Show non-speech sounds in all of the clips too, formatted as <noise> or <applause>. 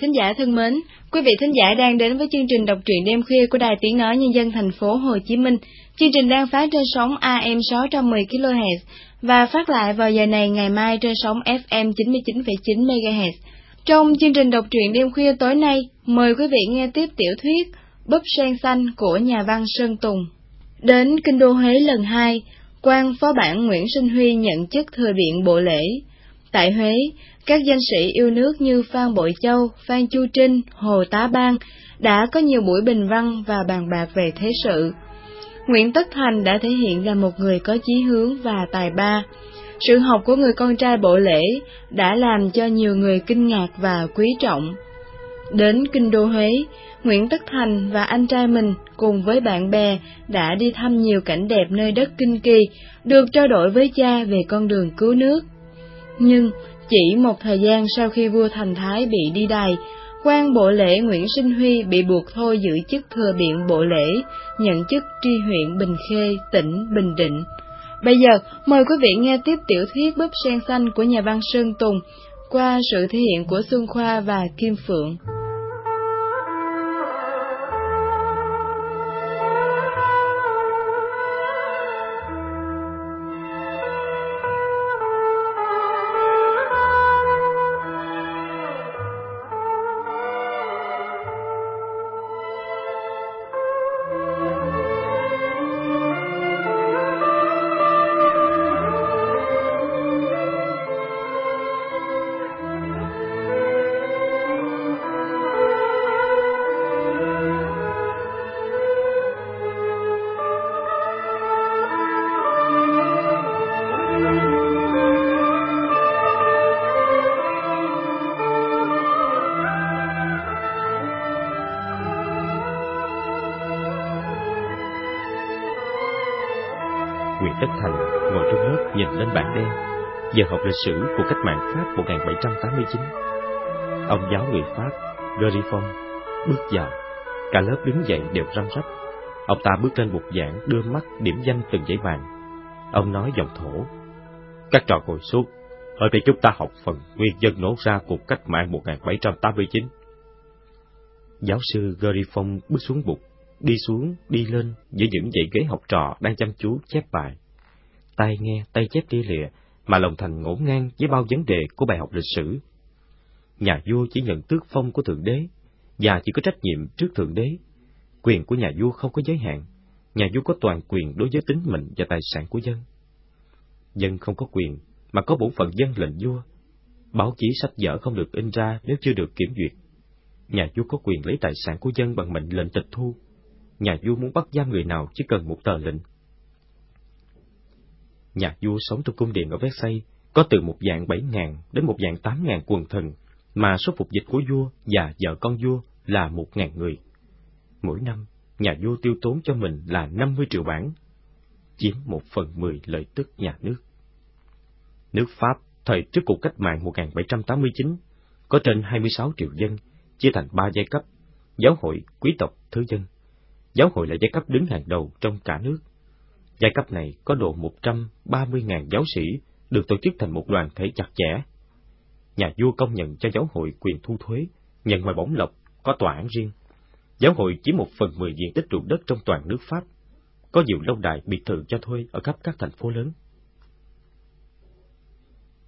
Thính giả thân mến, quý vị thính giả đang đến với chương trình đọc truyện đêm khuya của Đài Tiếng Nói Nhân dân thành phố Hồ Chí Minh. Chương trình đang phát trên sóng AM 610 kHz và phát lại vào giờ này ngày mai trên sóng FM 99,9 MHz. Trong chương trình đọc truyện đêm khuya tối nay, mời quý vị nghe tiếp tiểu thuyết Búp sen xanh của nhà văn Sơn Tùng. Đến Kinh đô Huế lần hai, quan phó bản Nguyễn Sinh Huy nhận chức thừa biện bộ lễ. Tại Huế, các danh sĩ yêu nước như Phan Bội Châu, Phan Chu Trinh, Hồ Tá Ban đã có nhiều buổi bình văn và bàn bạc về thế sự. Nguyễn Tất Thành đã thể hiện là một người có chí hướng và tài ba. Sự học của người con trai bộ lễ đã làm cho nhiều người kinh ngạc và quý trọng. Đến Kinh đô Huế, Nguyễn Tất Thành và anh trai mình cùng với bạn bè đã đi thăm nhiều cảnh đẹp nơi đất Kinh Kỳ, được trao đổi với cha về con đường cứu nước. Nhưng chỉ một thời gian sau khi vua Thành Thái bị đi đày, quan bộ lễ Nguyễn Sinh Huy bị buộc thôi giữ chức thừa biện bộ lễ, nhận chức tri huyện Bình Khê, tỉnh Bình Định. Bây giờ, mời quý vị nghe tiếp tiểu thuyết Búp sen xanh của nhà văn Sơn Tùng qua sự thể hiện của Xuân Khoa và Kim Phượng. Giờ học lịch sử của cách mạng Pháp 1789. Ông giáo người Pháp, Gerifon, bước vào, cả lớp đứng dậy đều răm rắp. Ông ta bước lên bục giảng đưa mắt điểm danh từng giấy bàn. Ông nói giọng thổ, các trò ngồi xuống, hôm nay chúng ta học phần nguyên dân nổ ra cuộc cách mạng 1789. Giáo sư Gerifon bước xuống bục, đi xuống, đi lên giữa những dãy ghế học trò đang chăm chú chép bài. Tai nghe, tay chép lia lịa, mà lòng thành ngổn ngang với bao vấn đề của bài học lịch sử. Nhà vua chỉ nhận tước phong của Thượng Đế, và chỉ có trách nhiệm trước Thượng Đế. Quyền của nhà vua không có giới hạn, nhà vua có toàn quyền đối với tính mệnh và tài sản của dân. Dân không có quyền, mà có bổn phận dân lệnh vua. Báo chí sách vở không được in ra nếu chưa được kiểm duyệt. Nhà vua có quyền lấy tài sản của dân bằng mệnh lệnh tịch thu, nhà vua muốn bắt giam người nào chỉ cần một tờ lệnh. Nhà vua sống trong cung điện ở Versailles có từ một dạng bảy ngàn đến một dạng tám ngàn quần thần, mà số phục dịch của vua và vợ con vua là một ngàn người. Mỗi năm, nhà vua tiêu tốn cho mình là năm mươi triệu bảng, chiếm một phần mười lợi tức nhà nước. Nước Pháp thời trước cuộc cách mạng 1789 có trên 26 triệu dân, chia thành ba giai cấp, giáo hội, quý tộc, thứ dân. Giáo hội là giai cấp đứng hàng đầu trong cả nước. Giai cấp này có độ 130.000 giáo sĩ được tổ chức thành một đoàn thể chặt chẽ. Nhà vua công nhận cho giáo hội quyền thu thuế, nhận ngoài bổng lộc, có tòa án riêng. Giáo hội chỉ một phần mười diện tích ruộng đất trong toàn nước Pháp. Có nhiều lâu đài biệt thự cho thuê ở khắp các thành phố lớn.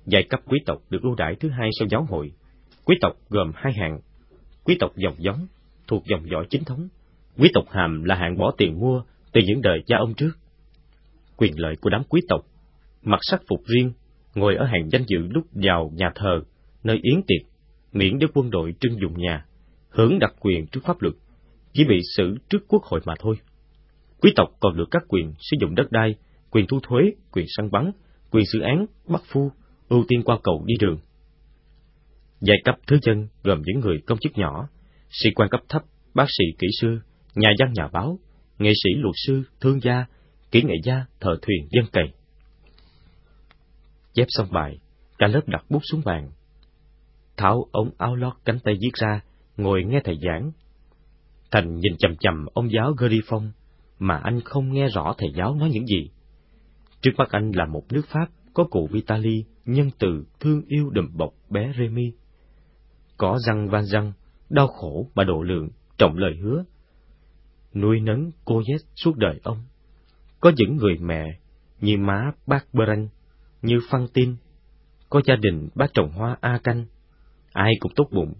Giai cấp quý tộc được ưu đãi thứ hai sau giáo hội. Quý tộc gồm hai hạng. Quý tộc dòng giống, thuộc dòng dõi chính thống. Quý tộc hàm là hạng bỏ tiền mua từ những đời cha ông trước. Quyền lợi của đám quý tộc, mặc sắc phục riêng, ngồi ở hàng danh dự lúc vào nhà thờ, nơi yến tiệc, miễn để quân đội trưng dùng nhà, hưởng đặc quyền trước pháp luật, chỉ bị xử trước quốc hội mà thôi. Quý tộc còn được các quyền sử dụng đất đai, quyền thu thuế, quyền săn bắn, quyền xử án, bắt phu, ưu tiên qua cầu đi đường. Giai cấp thứ dân gồm những người công chức nhỏ, sĩ quan cấp thấp, bác sĩ kỹ sư, nhà văn nhà báo, nghệ sĩ luật sư, thương gia, kỹ nghệ gia, thợ thuyền, dân cày. Chép xong bài, cả lớp đặt bút xuống bàn. Tháo ống áo lót cánh tay viết ra, ngồi nghe thầy giảng. Thành nhìn chầm chầm ông giáo Gary Phong, mà anh không nghe rõ thầy giáo nói những gì. Trước mắt anh là một nước Pháp có cụ vitali nhân từ, thương yêu đùm bọc bé Remy. Có răng van răng, đau khổ mà độ lượng, trọng lời hứa. Nuôi nấng cô Yes suốt đời ông. Có những người mẹ như má bác Branh, như Phan Tin, có gia đình bác trồng hoa A Canh, ai cũng tốt bụng.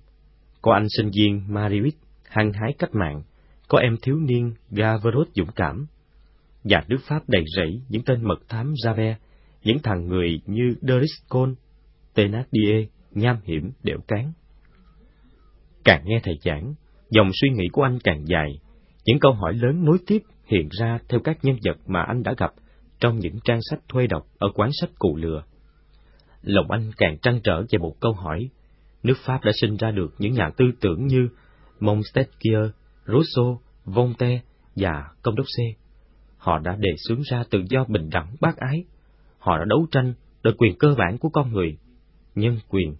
Có anh sinh viên Mariwit hăng hái cách mạng, có em thiếu niên Gavrot dũng cảm. Và nước Pháp đầy rẫy những tên mật thám Javert, những thằng người như Doris Thénardier, nham hiểm, đẻo cán. Càng nghe thầy giảng, dòng suy nghĩ của anh càng dài, những câu hỏi lớn nối tiếp hiện ra theo các nhân vật mà anh đã gặp trong những trang sách thuê đọc ở quán sách cụ lừa. Lòng anh càng trăn trở về một câu hỏi, nước Pháp đã sinh ra được những nhà tư tưởng như Montesquieu, Rousseau, Voltaire và Công đốc C. Họ đã đề xướng ra tự do bình đẳng bác ái. Họ đã đấu tranh đòi quyền cơ bản của con người, nhân quyền.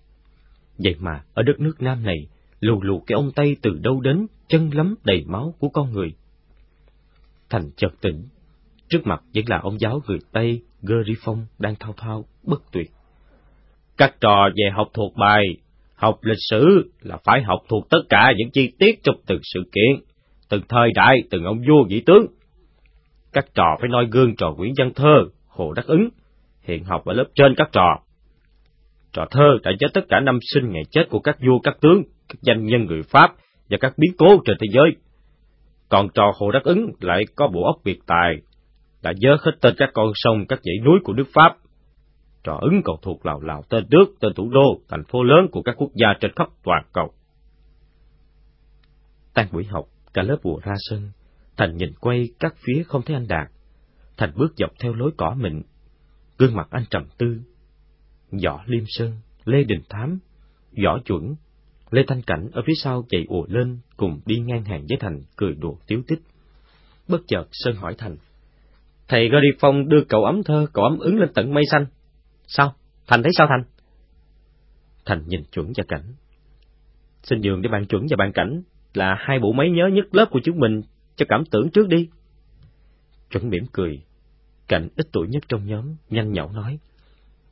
Vậy mà ở đất nước Nam này, lù lù cái ông Tây từ đâu đến, chân lắm đầy máu của con người. Thành chợt tỉnh, trước mặt vẫn là ông giáo người Tây Gerifon đang thao thao, bất tuyệt. Các trò về học thuộc bài, học lịch sử là phải học thuộc tất cả những chi tiết trong từng sự kiện, từng thời đại, từng ông vua vị tướng. Các trò phải noi gương trò Nguyễn Văn Thơ, Hồ Đắc Ứng, hiện học ở lớp trên các trò. Trò thơ đã nhớ tất cả năm sinh ngày chết của các vua các tướng, các danh nhân người Pháp và các biến cố trên thế giới. Còn trò Hồ Đắc Ứng lại có bộ óc biệt tài, đã dớ hết tên các con sông, các dãy núi của nước Pháp. Trò ứng còn thuộc lào lào tên nước, tên thủ đô, thành phố lớn của các quốc gia trên khắp toàn cầu. Tan buổi học, cả lớp bùa ra sân, Thành nhìn quay các phía không thấy anh Đạt. Thành bước dọc theo lối cỏ mịn, gương mặt anh trầm tư. Võ Liêm Sơn, Lê Đình Thám, Võ Chuẩn, Lê Thanh Cảnh ở phía sau chạy ùa lên cùng đi ngang hàng với Thành cười đùa tiếu tích. Bất chợt Sơn hỏi Thành. Thầy Gary Phong đưa cậu ấm thơ, cậu ấm ứng lên tận mây xanh. Sao? Thành thấy sao Thành? Thành nhìn chuẩn và cảnh. Xin nhường để bạn chuẩn và bạn cảnh là hai bộ máy nhớ nhất lớp của chúng mình cho cảm tưởng trước đi. Chuẩn mỉm cười. Cảnh ít tuổi nhất trong nhóm, nhanh nhậu nói.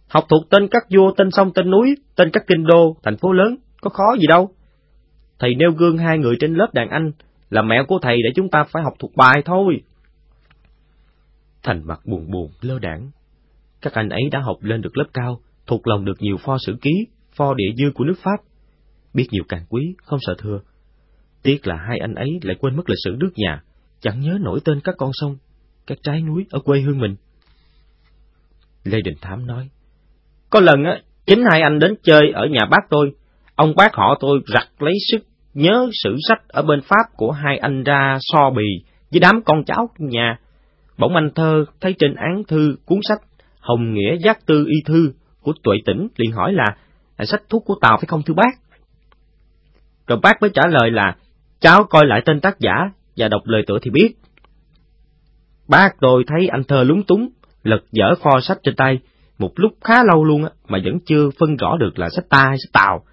Học thuộc tên các vua, tên sông, tên núi, tên các kinh đô, thành phố lớn, có khó gì đâu. Thầy nêu gương hai người trên lớp đàn anh, là mẹ của thầy để chúng ta phải học thuộc bài thôi. Thành mặt buồn buồn, lơ đảng. Các anh ấy đã học lên được lớp cao, thuộc lòng được nhiều pho sử ký, pho địa dư của nước Pháp. Biết nhiều càng quý, không sợ thưa. Tiếc là hai anh ấy lại quên mất lịch sử nước nhà, chẳng nhớ nổi tên các con sông, các trái núi ở quê hương mình. Lê Đình Thám nói, Có lần á, chính hai anh đến chơi ở nhà bác tôi, ông bác họ tôi rặt lấy sức nhớ sử sách ở bên Pháp của hai anh ra so bì với đám con cháu nhà. Bỗng anh thơ thấy trên án thư cuốn sách Hồng Nghĩa Giác Tư Y Thư của Tuệ Tỉnh liền hỏi là, là sách thuốc của Tàu phải không thưa bác? Rồi bác mới trả lời là, cháu coi lại tên tác giả và đọc lời tựa thì biết. Bác tôi thấy anh thơ lúng túng, lật dở kho sách trên tay, một lúc khá lâu luôn á, mà vẫn chưa phân rõ được là sách ta hay sách Tàu.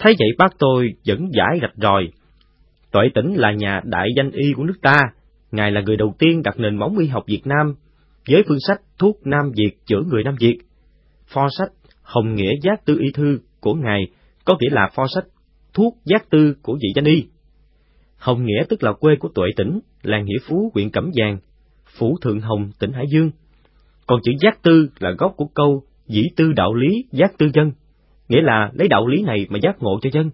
Thấy vậy bác tôi vẫn giải gạch rồi. Tuệ Tỉnh là nhà đại danh y của nước ta, Ngài là người đầu tiên đặt nền móng y học Việt Nam với phương sách thuốc Nam Việt chữa người Nam Việt. Pho sách Hồng Nghĩa Giác Tư Y Thư của Ngài có nghĩa là pho sách thuốc giác tư của vị danh y. Hồng Nghĩa tức là quê của Tuệ Tỉnh, làng Nghĩa Phú, huyện Cẩm Giàng, Phủ Thượng Hồng, tỉnh Hải Dương. Còn chữ giác tư là gốc của câu dĩ tư đạo lý giác tư dân, nghĩa là lấy đạo lý này mà giác ngộ cho dân.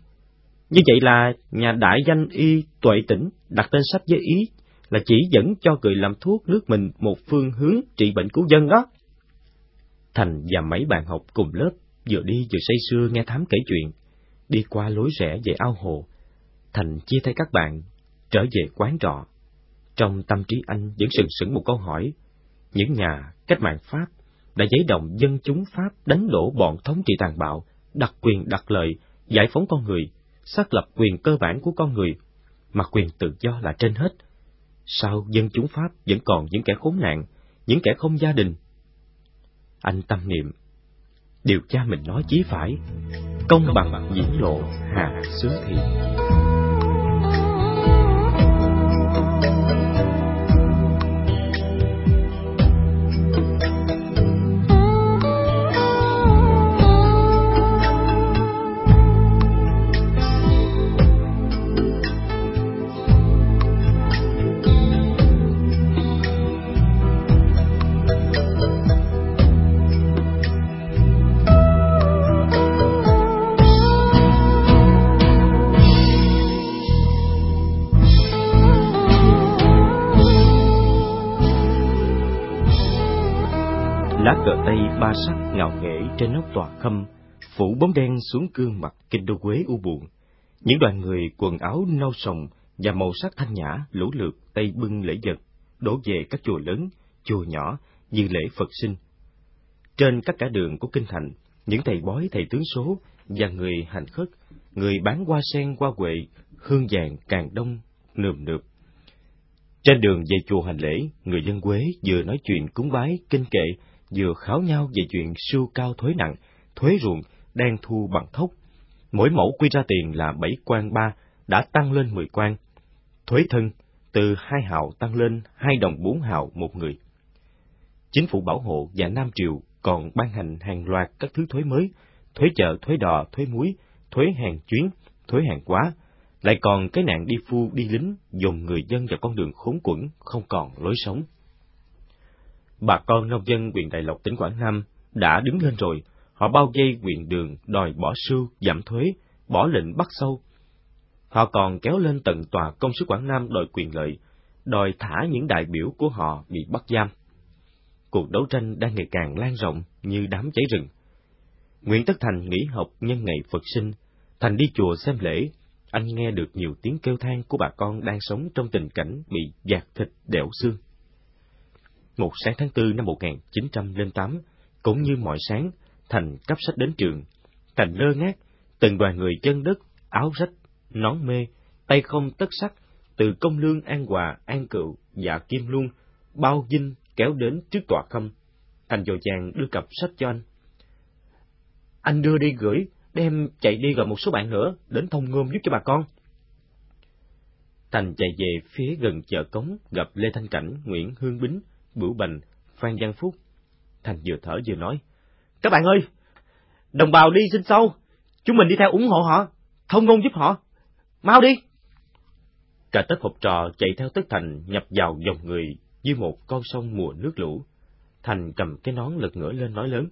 Như vậy là nhà đại danh y Tuệ Tỉnh đặt tên sách với ý là chỉ dẫn cho người làm thuốc nước mình một phương hướng trị bệnh cứu dân đó. Thành và mấy bạn học cùng lớp vừa đi vừa say sưa nghe thám kể chuyện, đi qua lối rẽ về ao hồ. Thành chia tay các bạn, trở về quán trọ. Trong tâm trí anh vẫn sừng sững một câu hỏi, những nhà cách mạng Pháp đã giấy động dân chúng Pháp đánh đổ bọn thống trị tàn bạo, đặc quyền đặc lợi giải phóng con người, xác lập quyền cơ bản của con người, mà quyền tự do là trên hết. Sao dân chúng Pháp vẫn còn những kẻ khốn nạn, những kẻ không gia đình? Anh tâm niệm, điều cha mình nói chí phải, công bằng diễn lộ hạ xứ thị. Ba sắc ngạo nghễ trên nóc tòa khâm, phủ bóng đen xuống gương mặt kinh đô quế u buồn. Những đoàn người quần áo nâu sòng và màu sắc thanh nhã lũ lượt tay bưng lễ vật, đổ về các chùa lớn, chùa nhỏ, như lễ Phật sinh. Trên các cả đường của kinh thành, những thầy bói thầy tướng số và người hành khất, người bán hoa sen hoa huệ, hương vàng càng đông, nườm nượp. Trên đường về chùa hành lễ, người dân Quế vừa nói chuyện cúng bái, kinh kệ, vừa kháo nhau về chuyện sưu cao thuế nặng, thuế ruộng đang thu bằng thốc. Mỗi mẫu quy ra tiền là bảy quan ba, đã tăng lên mười quan. Thuế thân từ hai hào tăng lên hai đồng bốn hào một người. Chính phủ bảo hộ và Nam Triều còn ban hành hàng loạt các thứ thuế mới, thuế chợ, thuế đò, thuế muối, thuế hàng chuyến, thuế hàng quá, lại còn cái nạn đi phu đi lính dồn người dân vào con đường khốn quẫn, không còn lối sống bà con nông dân huyện Đại Lộc tỉnh Quảng Nam đã đứng lên rồi, họ bao vây huyện đường đòi bỏ sưu, giảm thuế, bỏ lệnh bắt sâu. Họ còn kéo lên tận tòa công sứ Quảng Nam đòi quyền lợi, đòi thả những đại biểu của họ bị bắt giam. Cuộc đấu tranh đang ngày càng lan rộng như đám cháy rừng. Nguyễn Tất Thành nghỉ học nhân ngày Phật sinh, Thành đi chùa xem lễ, anh nghe được nhiều tiếng kêu than của bà con đang sống trong tình cảnh bị giạt thịt đẻo xương. Một sáng tháng tư năm 1908, cũng như mọi sáng, Thành cấp sách đến trường. Thành lơ ngác, từng đoàn người chân đất, áo rách, nón mê, tay không tất sắc, từ công lương An Hòa, An Cựu và Kim Luân, bao dinh kéo đến trước tòa khâm. Thành dội chàng đưa cặp sách cho anh. Anh đưa đi gửi, đem chạy đi gọi một số bạn nữa, đến thông ngôn giúp cho bà con. Thành chạy về phía gần chợ cống, gặp Lê Thanh Cảnh, Nguyễn Hương Bính, Bửu Bành, Phan văn Phúc. Thành vừa thở vừa nói, Các bạn ơi, đồng bào đi xin sâu, chúng mình đi theo ủng hộ họ, thông ngôn giúp họ. Mau đi! Cả tất học trò chạy theo Tất Thành nhập vào dòng người như một con sông mùa nước lũ. Thành cầm cái nón lật ngửa lên nói lớn.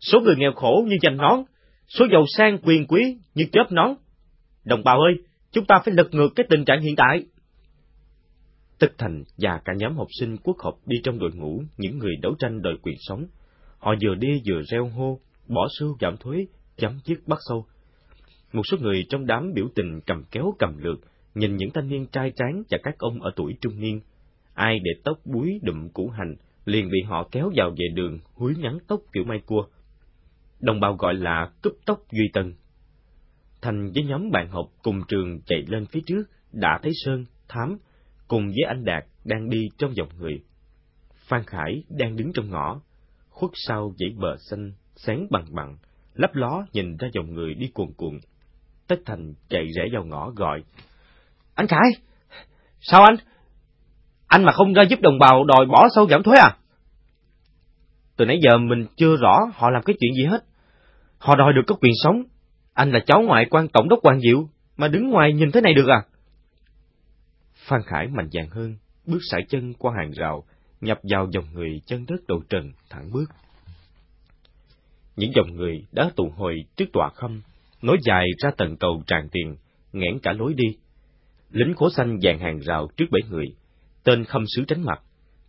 Số người nghèo khổ như dành nón, số giàu sang quyền quý như chớp nón. Đồng bào ơi, chúng ta phải lật ngược cái tình trạng hiện tại. Tất Thành và cả nhóm học sinh quốc học đi trong đội ngũ những người đấu tranh đòi quyền sống. Họ vừa đi vừa reo hô, bỏ sưu giảm thuế, chấm dứt bắt sâu. Một số người trong đám biểu tình cầm kéo cầm lược, nhìn những thanh niên trai tráng và các ông ở tuổi trung niên. Ai để tóc búi đụm củ hành, liền bị họ kéo vào về đường, húi ngắn tóc kiểu mai cua. Đồng bào gọi là cúp tóc Duy Tân. Thành với nhóm bạn học cùng trường chạy lên phía trước, đã thấy Sơn, Thám, cùng với anh Đạt đang đi trong dòng người. Phan Khải đang đứng trong ngõ, khuất sau dãy bờ xanh, sáng bằng bằng, lấp ló nhìn ra dòng người đi cuồn cuộn. Tất Thành chạy rẽ vào ngõ gọi. Anh Khải! Sao anh? Anh mà không ra giúp đồng bào đòi bỏ sâu giảm thuế à? Từ nãy giờ mình chưa rõ họ làm cái chuyện gì hết. Họ đòi được có quyền sống. Anh là cháu ngoại quan tổng đốc Hoàng Diệu, mà đứng ngoài nhìn thế này được à? Phan Khải mạnh dạn hơn, bước sải chân qua hàng rào, nhập vào dòng người chân đất đầu trần, thẳng bước. Những dòng người đã tụ hồi trước tòa khâm, nối dài ra tầng cầu tràn tiền, nghẽn cả lối đi. Lính khố xanh dàn hàng rào trước bảy người, tên khâm sứ tránh mặt,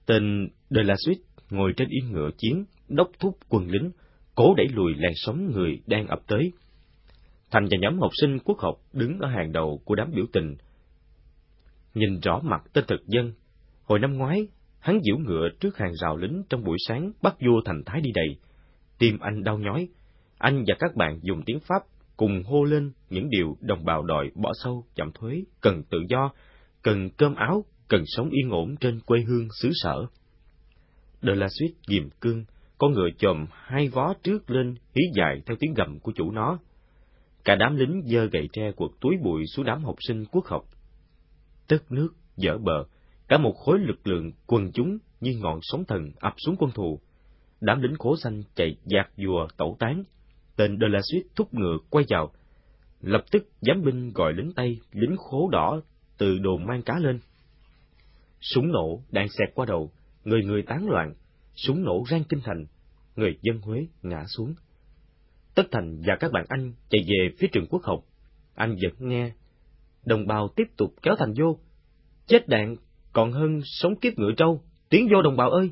tên De La Suite ngồi trên yên ngựa chiến, đốc thúc quân lính, cố đẩy lùi làn sóng người đang ập tới. Thành và nhóm học sinh quốc học đứng ở hàng đầu của đám biểu tình, nhìn rõ mặt tên thực dân. Hồi năm ngoái, hắn giễu ngựa trước hàng rào lính trong buổi sáng bắt vua thành thái đi đầy. Tim anh đau nhói. Anh và các bạn dùng tiếng Pháp cùng hô lên những điều đồng bào đòi bỏ sâu, giảm thuế, cần tự do, cần cơm áo, cần sống yên ổn trên quê hương xứ sở. De La Suite ghim cương, con ngựa chồm hai vó trước lên hí dài theo tiếng gầm của chủ nó. Cả đám lính giơ gậy tre quật túi bụi xuống đám học sinh quốc học. Tất nước, dở bờ, cả một khối lực lượng quần chúng như ngọn sóng thần ập xuống quân thù. Đám lính khố xanh chạy dạt dùa tẩu tán, tên De La Suite thúc ngựa quay vào. Lập tức giám binh gọi lính Tây, lính khố đỏ từ đồn mang cá lên. Súng nổ đang xẹt qua đầu, người người tán loạn, súng nổ rang kinh thành, người dân Huế ngã xuống. Tất Thành và các bạn anh chạy về phía trường quốc học. Anh vẫn nghe. Đồng bào tiếp tục kéo Thành vô. Chết đạn còn hơn sống kiếp ngựa trâu. Tiến vô đồng bào ơi!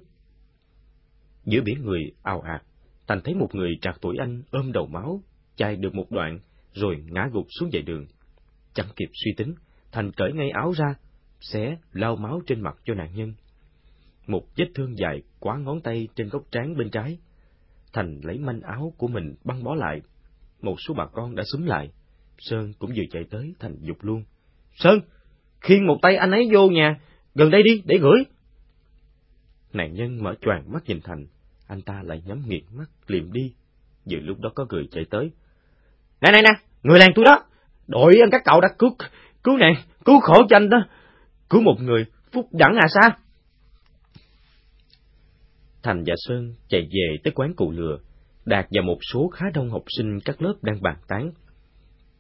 Giữa biển người ào ạt, Thành thấy một người trạc tuổi anh ôm đầu máu, chạy được một đoạn, rồi ngã gục xuống dậy đường. Chẳng kịp suy tính, Thành cởi ngay áo ra, xé, lau máu trên mặt cho nạn nhân. Một vết thương dài quá ngón tay trên góc trán bên trái. Thành lấy manh áo của mình băng bó lại. Một số bà con đã súng lại. Sơn cũng vừa chạy tới, Thành dục luôn. Sơn, khiêng một tay anh ấy vô nhà, gần đây đi, để gửi. Nạn nhân mở choàng mắt nhìn Thành, anh ta lại nhắm nghiệt mắt, liệm đi. Vừa lúc đó có người chạy tới. Nè nè nè, người làng tôi đó, đội anh các cậu đã cứu, cứu nạn, cứu khổ cho anh đó. Cứu một người, phúc đẳng à sao? Thành và Sơn chạy về tới quán cụ lừa, Đạt và một số khá đông học sinh các lớp đang bàn tán.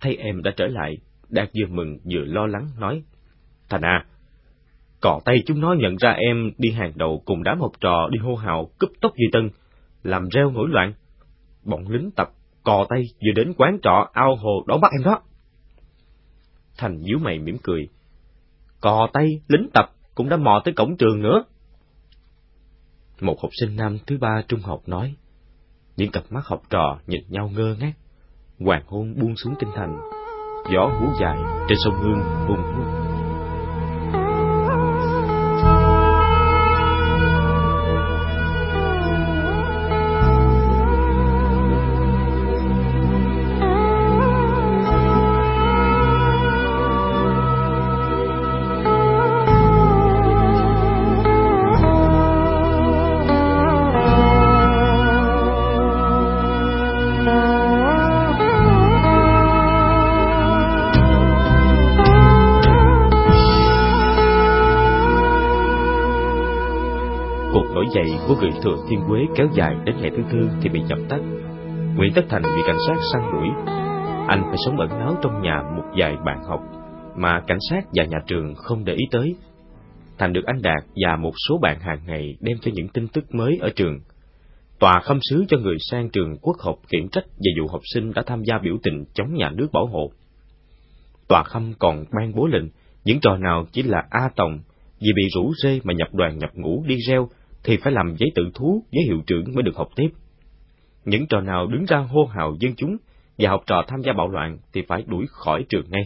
Thấy em đã trở lại, Đạt vừa mừng vừa lo lắng nói, Thành à, cò tay chúng nó nhận ra em đi hàng đầu cùng đám học trò đi hô hào cúp tóc Duy Tân, làm reo nổi loạn. Bọn lính tập cò tay vừa đến quán trọ ao hồ đón bắt em đó. Thành nhíu mày mỉm cười. Cò tay, lính tập cũng đã mò tới cổng trường nữa. Một học sinh nam thứ ba trung học nói, những cặp mắt học trò nhìn nhau ngơ ngác, hoàng hôn buông xuống kinh thành, gió hú dài trên sông Hương hùng hút. Người thừa thiên quế kéo dài đến ngày thứ tư thì bị dập tắt. Nguyễn Tất Thành bị cảnh sát săn đuổi. Anh phải sống ẩn náu trong nhà một vài bạn học, mà cảnh sát và nhà trường không để ý tới. Thành được anh Đạt và một số bạn hàng ngày đem cho những tin tức mới ở trường. Tòa khâm sứ cho người sang trường quốc học khiển trách về vụ học sinh đã tham gia biểu tình chống nhà nước bảo hộ. Tòa khâm còn ban bố lệnh, những trò nào chỉ là A Tòng, vì bị rủ rê mà nhập đoàn nhập ngũ đi reo thì phải làm giấy tự thú với hiệu trưởng mới được học tiếp. Những trò nào đứng ra hô hào dân chúng và học trò tham gia bạo loạn thì phải đuổi khỏi trường ngay.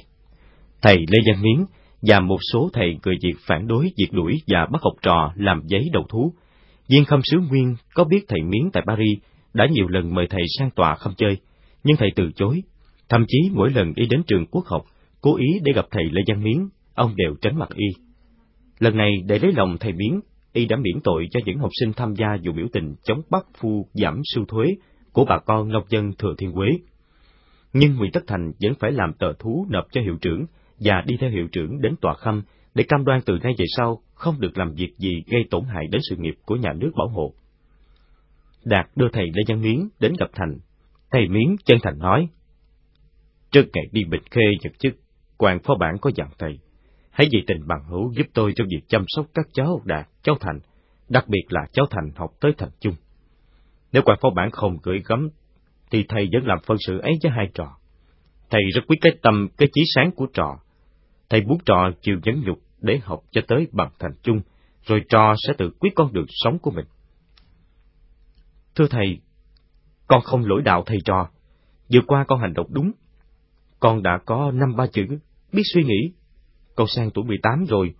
Thầy Lê Văn Miến và một số thầy người Việt phản đối việc đuổi và bắt học trò làm giấy đầu thú. Viên khâm sứ Nguyên có biết thầy Miến tại Paris đã nhiều lần mời thầy sang tòa không chơi, nhưng thầy từ chối. Thậm chí mỗi lần đi đến trường quốc học, cố ý để gặp thầy Lê Văn Miến, ông đều tránh mặt y. Lần này để lấy lòng thầy Miến, y đã miễn tội cho những học sinh tham gia vụ biểu tình chống bắt phu giảm sưu thuế của bà con nông dân Thừa Thiên huế. Nhưng Nguyễn Tất Thành vẫn phải làm tờ thú nộp cho hiệu trưởng và đi theo hiệu trưởng đến tòa khâm để cam đoan từ nay về sau không được làm việc gì gây tổn hại đến sự nghiệp của nhà nước bảo hộ. Đạt đưa thầy Lê Văn Miến đến gặp Thành. Thầy Miến chân thành nói, Trước ngày đi Bình Khê nhật chức, quan phó bản có dặn thầy, hãy vì tình bằng hữu giúp tôi trong việc chăm sóc các cháu Đạt, cháu Thành, đặc biệt là cháu Thành học tới thành chung. Nếu quan phó bản không gửi gắm, thì thầy vẫn làm phân sự ấy với hai trò. Thầy rất quý cái tâm, cái chí sáng của trò. Thầy muốn trò chịu nhẫn nhục để học cho tới bằng thành chung, rồi trò sẽ tự quyết con đường sống của mình. Thưa thầy, con không lỗi đạo thầy trò, vừa qua con hành động đúng. Con đã có năm ba chữ, biết suy nghĩ, con sang tuổi 18 rồi,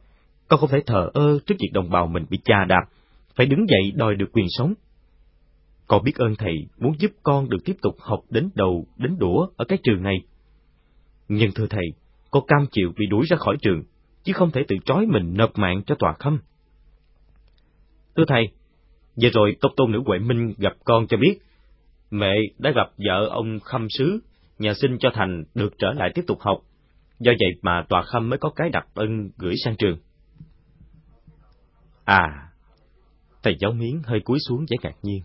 con không thể thờ ơ trước việc đồng bào mình bị chà đạp, phải đứng dậy đòi được quyền sống. Con biết ơn thầy muốn giúp con được tiếp tục học đến đầu, đến đũa ở cái trường này. Nhưng thưa thầy, con cam chịu bị đuổi ra khỏi trường, chứ không thể tự trói mình nộp mạng cho tòa khâm. Thưa thầy, vừa rồi tộc tôn nữ Huệ Minh gặp con cho biết, mẹ đã gặp vợ ông Khâm Sứ, nhà xin cho Thành được trở lại tiếp tục học. Do vậy mà tòa khâm mới có cái đặc ân gửi sang trường. À, thầy giáo miến hơi cúi xuống vẻ ngạc nhiên.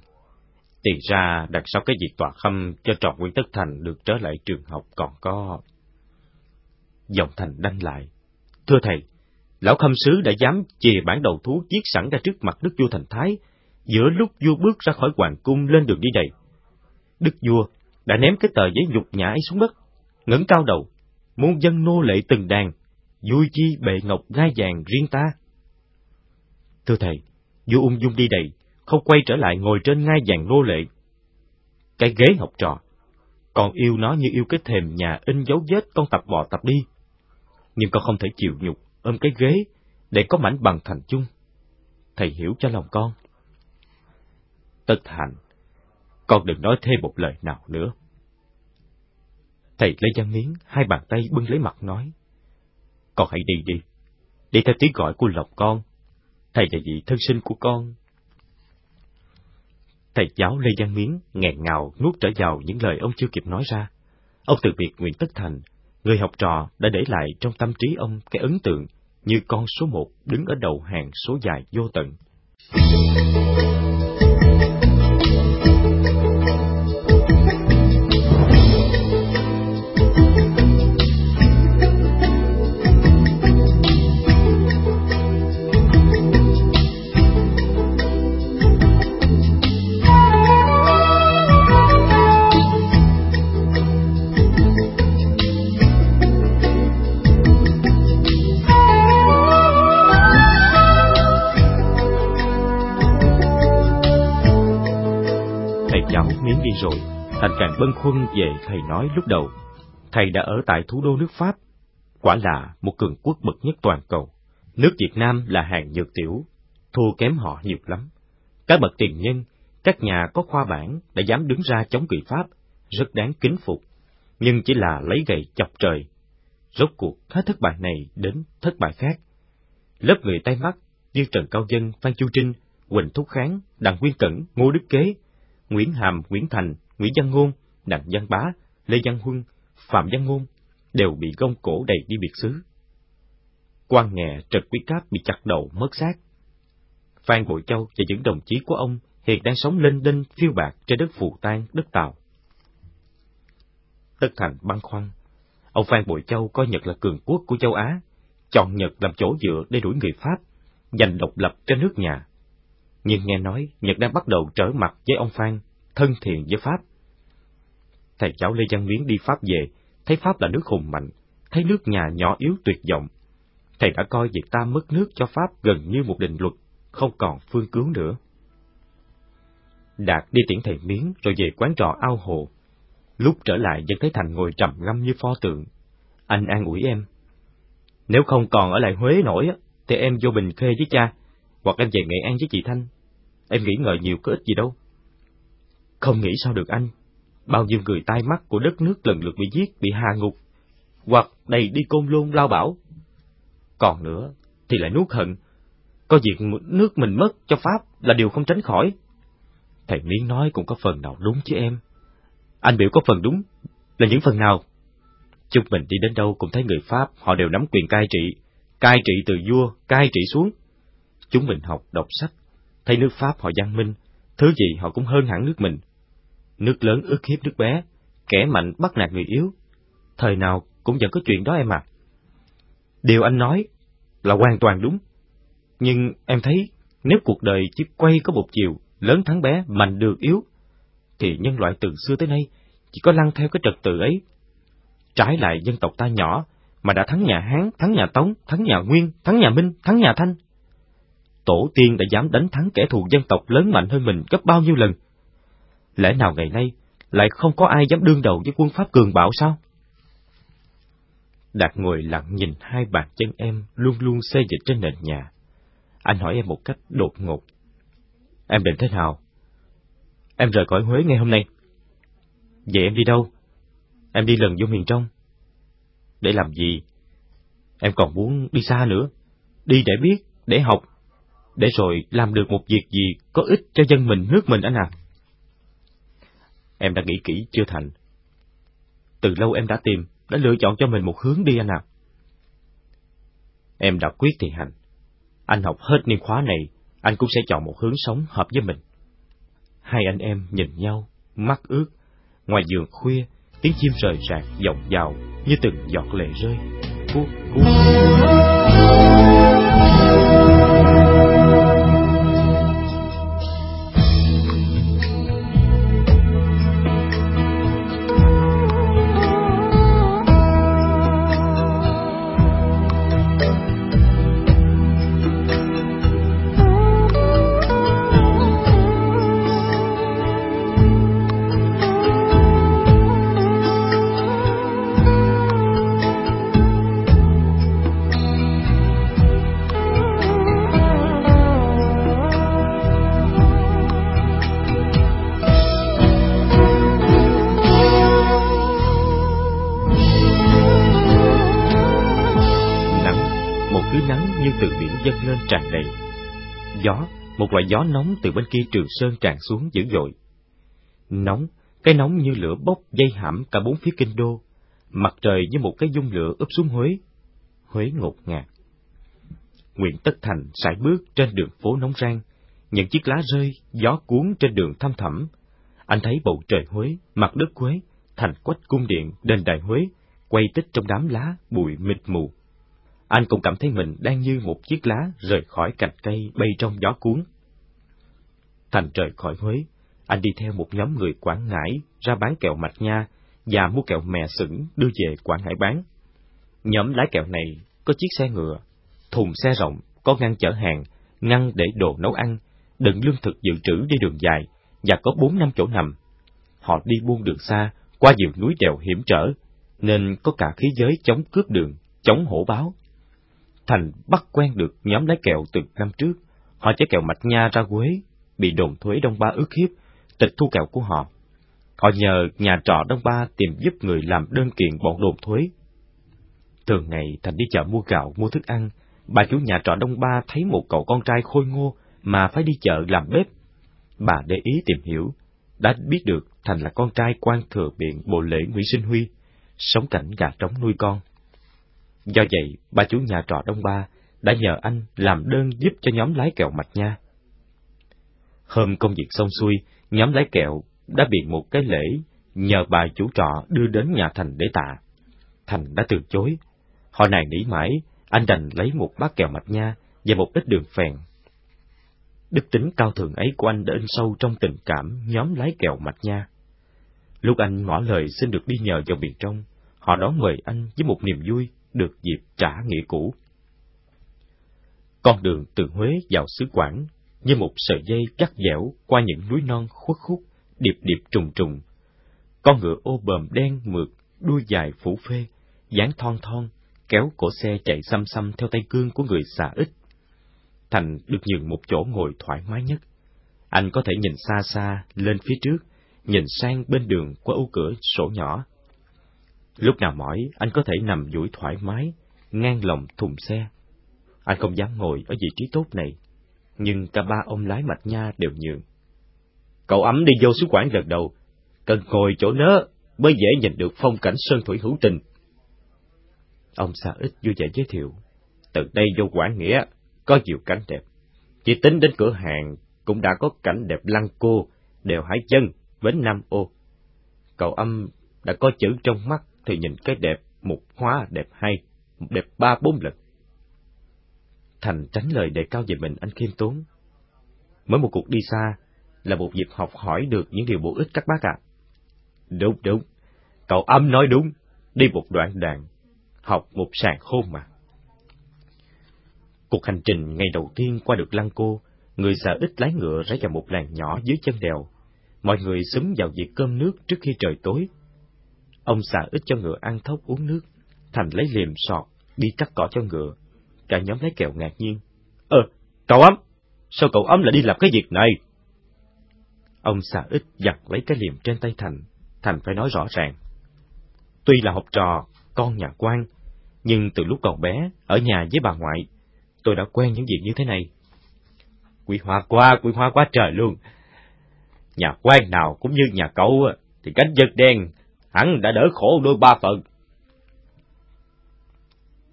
Thì ra đằng sau cái việc tòa khâm cho trọn Nguyễn Tất Thành được trở lại trường học còn có... Giọng Thành đanh lại. Thưa thầy, lão khâm sứ đã dám chìa bản đầu thú chiết sẵn ra trước mặt đức vua Thành Thái, giữa lúc vua bước ra khỏi hoàng cung lên đường đi đầy. Đức vua đã ném cái tờ giấy nhục nhã ấy xuống đất, ngẩng cao đầu, muốn dân nô lệ từng đàn, vui chi bệ ngọc gai vàng riêng ta. Thưa thầy, vua ung dung đi đầy, không quay trở lại ngồi trên ngai vàng nô lệ. Cái ghế học trò, còn yêu nó như yêu cái thềm nhà in dấu vết con tập bò tập đi. Nhưng con không thể chịu nhục ôm cái ghế để có mảnh bằng thành chung. Thầy hiểu cho lòng con. Tất hạnh, con đừng nói thêm một lời nào nữa. Thầy lấy văn miếng, hai bàn tay bưng lấy mặt nói. Con hãy đi đi, đi theo tiếng gọi của lòng con. Thầy là vị thân sinh của con. Thầy giáo Lê văn Miến nghẹn ngào nuốt trở vào những lời ông chưa kịp nói ra. Ông từ biệt Nguyễn Tất Thành, người học trò đã để lại trong tâm trí ông cái ấn tượng như con số một đứng ở đầu hàng số dài vô tận. Rồi, Thành càng bâng khuâng về thầy nói lúc đầu. Thầy đã ở tại thủ đô nước Pháp, quả là một cường quốc bậc nhất toàn cầu. Nước Việt Nam là hàng nhược tiểu, thua kém họ nhiều lắm. Các bậc tiền nhân, các nhà có khoa bản đã dám đứng ra chống kỳ Pháp, rất đáng kính phục, nhưng chỉ là lấy gậy chọc trời. Rốt cuộc hết thất bại này đến thất bại khác. Lớp người tay mắt như Trần Cao Dân, Phan Chu Trinh, Quỳnh Thúc Kháng, Đặng Nguyên Cẩn, Ngô Đức Kế Nguyễn Hàm, Nguyễn Thành, Nguyễn Văn Ngôn, Đặng Văn Bá, Lê Văn Huân, Phạm Văn Ngôn đều bị gông cổ đầy đi biệt xứ. quan nghè Trật Quý Cáp bị chặt đầu mất xác. Phan Bội Châu và những đồng chí của ông hiện đang sống lên đinh phiêu bạc trên đất Phù tan, đất Tàu. Tất Thành băn khoăn, ông Phan Bội Châu coi Nhật là cường quốc của châu Á, chọn Nhật làm chỗ dựa để đuổi người Pháp, giành độc lập cho nước nhà nhưng nghe nói Nhật đang bắt đầu trở mặt với ông Phan, thân thiện với Pháp. Thầy cháu Lê Văn Miến đi Pháp về, thấy Pháp là nước hùng mạnh, thấy nước nhà nhỏ yếu tuyệt vọng. Thầy đã coi việc ta mất nước cho Pháp gần như một định luật, không còn phương cứu nữa. Đạt đi tiễn thầy Miến rồi về quán trọ ao hồ. Lúc trở lại vẫn thấy Thành ngồi trầm ngâm như pho tượng. Anh an ủi em. Nếu không còn ở lại Huế nổi, thì em vô Bình Khê với cha, hoặc em về Nghệ An với chị Thanh. Em nghĩ ngợi nhiều có ích gì đâu. Không nghĩ sao được anh. Bao nhiêu người tai mắt của đất nước lần lượt bị giết, bị hạ ngục, hoặc đầy đi côn lôn lao bảo. Còn nữa, thì lại nuốt hận. Có việc nước mình mất cho Pháp là điều không tránh khỏi. Thầy Miến nói cũng có phần nào đúng chứ em. Anh biểu có phần đúng, là những phần nào? Chúng mình đi đến đâu cũng thấy người Pháp họ đều nắm quyền cai trị, cai trị từ vua, cai trị xuống. Chúng mình học, đọc sách, Thấy nước Pháp họ văn minh, thứ gì họ cũng hơn hẳn nước mình. Nước lớn ức hiếp nước bé, kẻ mạnh bắt nạt người yếu. Thời nào cũng vẫn có chuyện đó em à. Điều anh nói là hoàn toàn đúng. Nhưng em thấy nếu cuộc đời chỉ quay có một chiều, lớn thắng bé, mạnh được yếu, thì nhân loại từ xưa tới nay chỉ có lăn theo cái trật tự ấy. Trái lại dân tộc ta nhỏ, mà đã thắng nhà Hán, thắng nhà Tống, thắng nhà Nguyên, thắng nhà Minh, thắng nhà Thanh tổ tiên đã dám đánh thắng kẻ thù dân tộc lớn mạnh hơn mình gấp bao nhiêu lần. Lẽ nào ngày nay lại không có ai dám đương đầu với quân Pháp cường bạo sao? Đạt ngồi lặng nhìn hai bàn chân em luôn luôn xê dịch trên nền nhà. Anh hỏi em một cách đột ngột. Em định thế nào? Em rời khỏi Huế ngay hôm nay. Vậy em đi đâu? Em đi lần vô miền trong. Để làm gì? Em còn muốn đi xa nữa. Đi để biết, để học, để rồi làm được một việc gì có ích cho dân mình, nước mình anh à. Em đã nghĩ kỹ chưa thành. Từ lâu em đã tìm, đã lựa chọn cho mình một hướng đi anh à. Em đã quyết thì hành. Anh học hết niên khóa này, anh cũng sẽ chọn một hướng sống hợp với mình. Hai anh em nhìn nhau, mắt ướt. Ngoài giường khuya, tiếng chim rời rạc vọng vào như từng giọt lệ rơi. Cuốc, cuốc. Một loại gió nóng từ bên kia Trường Sơn tràn xuống dữ dội. Nóng, cái nóng như lửa bốc dây hãm cả bốn phía kinh đô, mặt trời như một cái dung lửa úp xuống Huế. Huế ngột ngạt. Nguyễn Tất Thành sải bước trên đường phố nóng rang, những chiếc lá rơi, gió cuốn trên đường thăm thẳm. Anh thấy bầu trời Huế, mặt đất Huế, thành quách cung điện, đền đài Huế, quay tích trong đám lá, bụi mịt mù anh cũng cảm thấy mình đang như một chiếc lá rời khỏi cành cây bay trong gió cuốn. Thành trời khỏi Huế, anh đi theo một nhóm người Quảng Ngãi ra bán kẹo mạch nha và mua kẹo mè sửng đưa về Quảng Ngãi bán. Nhóm lái kẹo này có chiếc xe ngựa, thùng xe rộng, có ngăn chở hàng, ngăn để đồ nấu ăn, đựng lương thực dự trữ đi đường dài và có bốn năm chỗ nằm. Họ đi buôn đường xa, qua nhiều núi đèo hiểm trở, nên có cả khí giới chống cướp đường, chống hổ báo. Thành bắt quen được nhóm lái kẹo từ năm trước. Họ chở kẹo mạch nha ra Quế, bị đồn thuế Đông Ba ức hiếp, tịch thu kẹo của họ. Họ nhờ nhà trọ Đông Ba tìm giúp người làm đơn kiện bọn đồn thuế. Thường ngày Thành đi chợ mua gạo, mua thức ăn, bà chủ nhà trọ Đông Ba thấy một cậu con trai khôi ngô mà phải đi chợ làm bếp. Bà để ý tìm hiểu, đã biết được Thành là con trai quan thừa biện bộ lễ Nguyễn Sinh Huy, sống cảnh gà trống nuôi con. Do vậy, bà chủ nhà trọ Đông Ba đã nhờ anh làm đơn giúp cho nhóm lái kẹo mạch nha. Hôm công việc xong xuôi, nhóm lái kẹo đã bị một cái lễ nhờ bà chủ trọ đưa đến nhà Thành để tạ. Thành đã từ chối. Họ này nghĩ mãi, anh đành lấy một bát kẹo mạch nha và một ít đường phèn. Đức tính cao thượng ấy của anh đã in sâu trong tình cảm nhóm lái kẹo mạch nha. Lúc anh ngỏ lời xin được đi nhờ vào miền trong, họ đón mời anh với một niềm vui được dịp trả nghĩa cũ. Con đường từ Huế vào xứ Quảng như một sợi dây cắt dẻo qua những núi non khuất khúc, điệp điệp trùng trùng. Con ngựa ô bờm đen mượt, đuôi dài phủ phê, dáng thon thon, kéo cổ xe chạy xăm xăm theo tay cương của người xà ít. Thành được nhường một chỗ ngồi thoải mái nhất. Anh có thể nhìn xa xa, lên phía trước, nhìn sang bên đường qua ô cửa sổ nhỏ Lúc nào mỏi, anh có thể nằm duỗi thoải mái, ngang lòng thùng xe. Anh không dám ngồi ở vị trí tốt này, nhưng cả ba ông lái mạch nha đều nhường. Cậu ấm đi vô sứ quản lần đầu, cần ngồi chỗ nớ mới dễ nhìn được phong cảnh sơn thủy hữu tình. Ông xa ít vui vẻ giới thiệu, từ đây vô quản nghĩa, có nhiều cảnh đẹp. Chỉ tính đến cửa hàng cũng đã có cảnh đẹp lăng cô, đèo hải chân, bến Nam Ô. Cậu âm đã có chữ trong mắt thì nhìn cái đẹp một hóa đẹp hay, đẹp ba bốn lần. Thành tránh lời đề cao về mình anh khiêm tốn. Mới một cuộc đi xa là một dịp học hỏi được những điều bổ ích các bác ạ. Đúng, đúng. Cậu âm nói đúng. Đi một đoạn đàn, học một sàn khôn mà. Cuộc hành trình ngày đầu tiên qua được Lăng Cô, người già ít lái ngựa rẽ vào một làng nhỏ dưới chân đèo. Mọi người xúm vào việc cơm nước trước khi trời tối, Ông xả ít cho ngựa ăn thóc uống nước, Thành lấy liềm sọt, đi cắt cỏ cho ngựa. Cả nhóm lấy kẹo ngạc nhiên. Ờ, cậu ấm, sao cậu ấm lại đi làm cái việc này? Ông xà ít giặt lấy cái liềm trên tay Thành, Thành phải nói rõ ràng. Tuy là học trò, con nhà quan, nhưng từ lúc còn bé, ở nhà với bà ngoại, tôi đã quen những việc như thế này. Quỷ hoa qua, quỷ hoa quá trời luôn. Nhà quan nào cũng như nhà cậu, thì cánh giật đen, hẳn đã đỡ khổ đôi ba phần.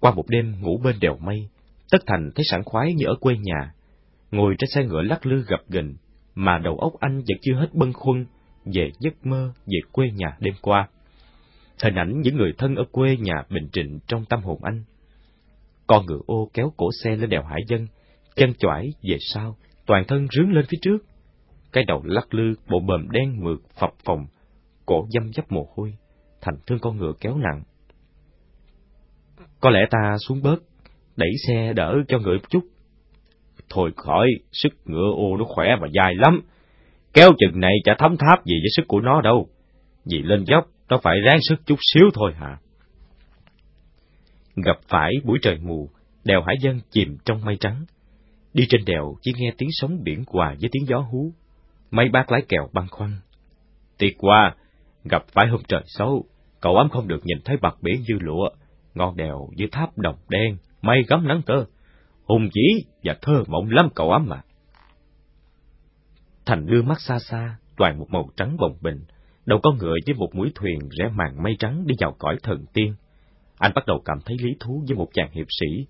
Qua một đêm ngủ bên đèo mây, Tất Thành thấy sảng khoái như ở quê nhà, ngồi trên xe ngựa lắc lư gập ghềnh, mà đầu óc anh vẫn chưa hết bâng khuâng về giấc mơ về quê nhà đêm qua. Hình ảnh những người thân ở quê nhà bình trịnh trong tâm hồn anh. Con ngựa ô kéo cổ xe lên đèo Hải Dân, chân chõi về sau, toàn thân rướn lên phía trước. Cái đầu lắc lư, bộ bờm đen mượt phập phồng, cổ dâm dấp mồ hôi, thành thương con ngựa kéo nặng. Có lẽ ta xuống bớt, đẩy xe đỡ cho người một chút. Thôi khỏi, sức ngựa ô nó khỏe và dài lắm. Kéo chừng này chả thấm tháp gì với sức của nó đâu. Vì lên dốc, nó phải ráng sức chút xíu thôi hả? Gặp phải buổi trời mù, đèo Hải Dân chìm trong mây trắng. Đi trên đèo chỉ nghe tiếng sóng biển hòa với tiếng gió hú. Mấy bác lái kèo băn khoăn. Tiệt qua, gặp phải hôm trời xấu, cậu ấm không được nhìn thấy mặt biển như lụa, ngọn đèo như tháp đồng đen, mây gấm nắng tơ, hùng vĩ và thơ mộng lắm cậu ấm mà. Thành đưa mắt xa xa, toàn một màu trắng bồng bình đầu con ngựa với một mũi thuyền rẽ màn mây trắng đi vào cõi thần tiên. Anh bắt đầu cảm thấy lý thú với một chàng hiệp sĩ,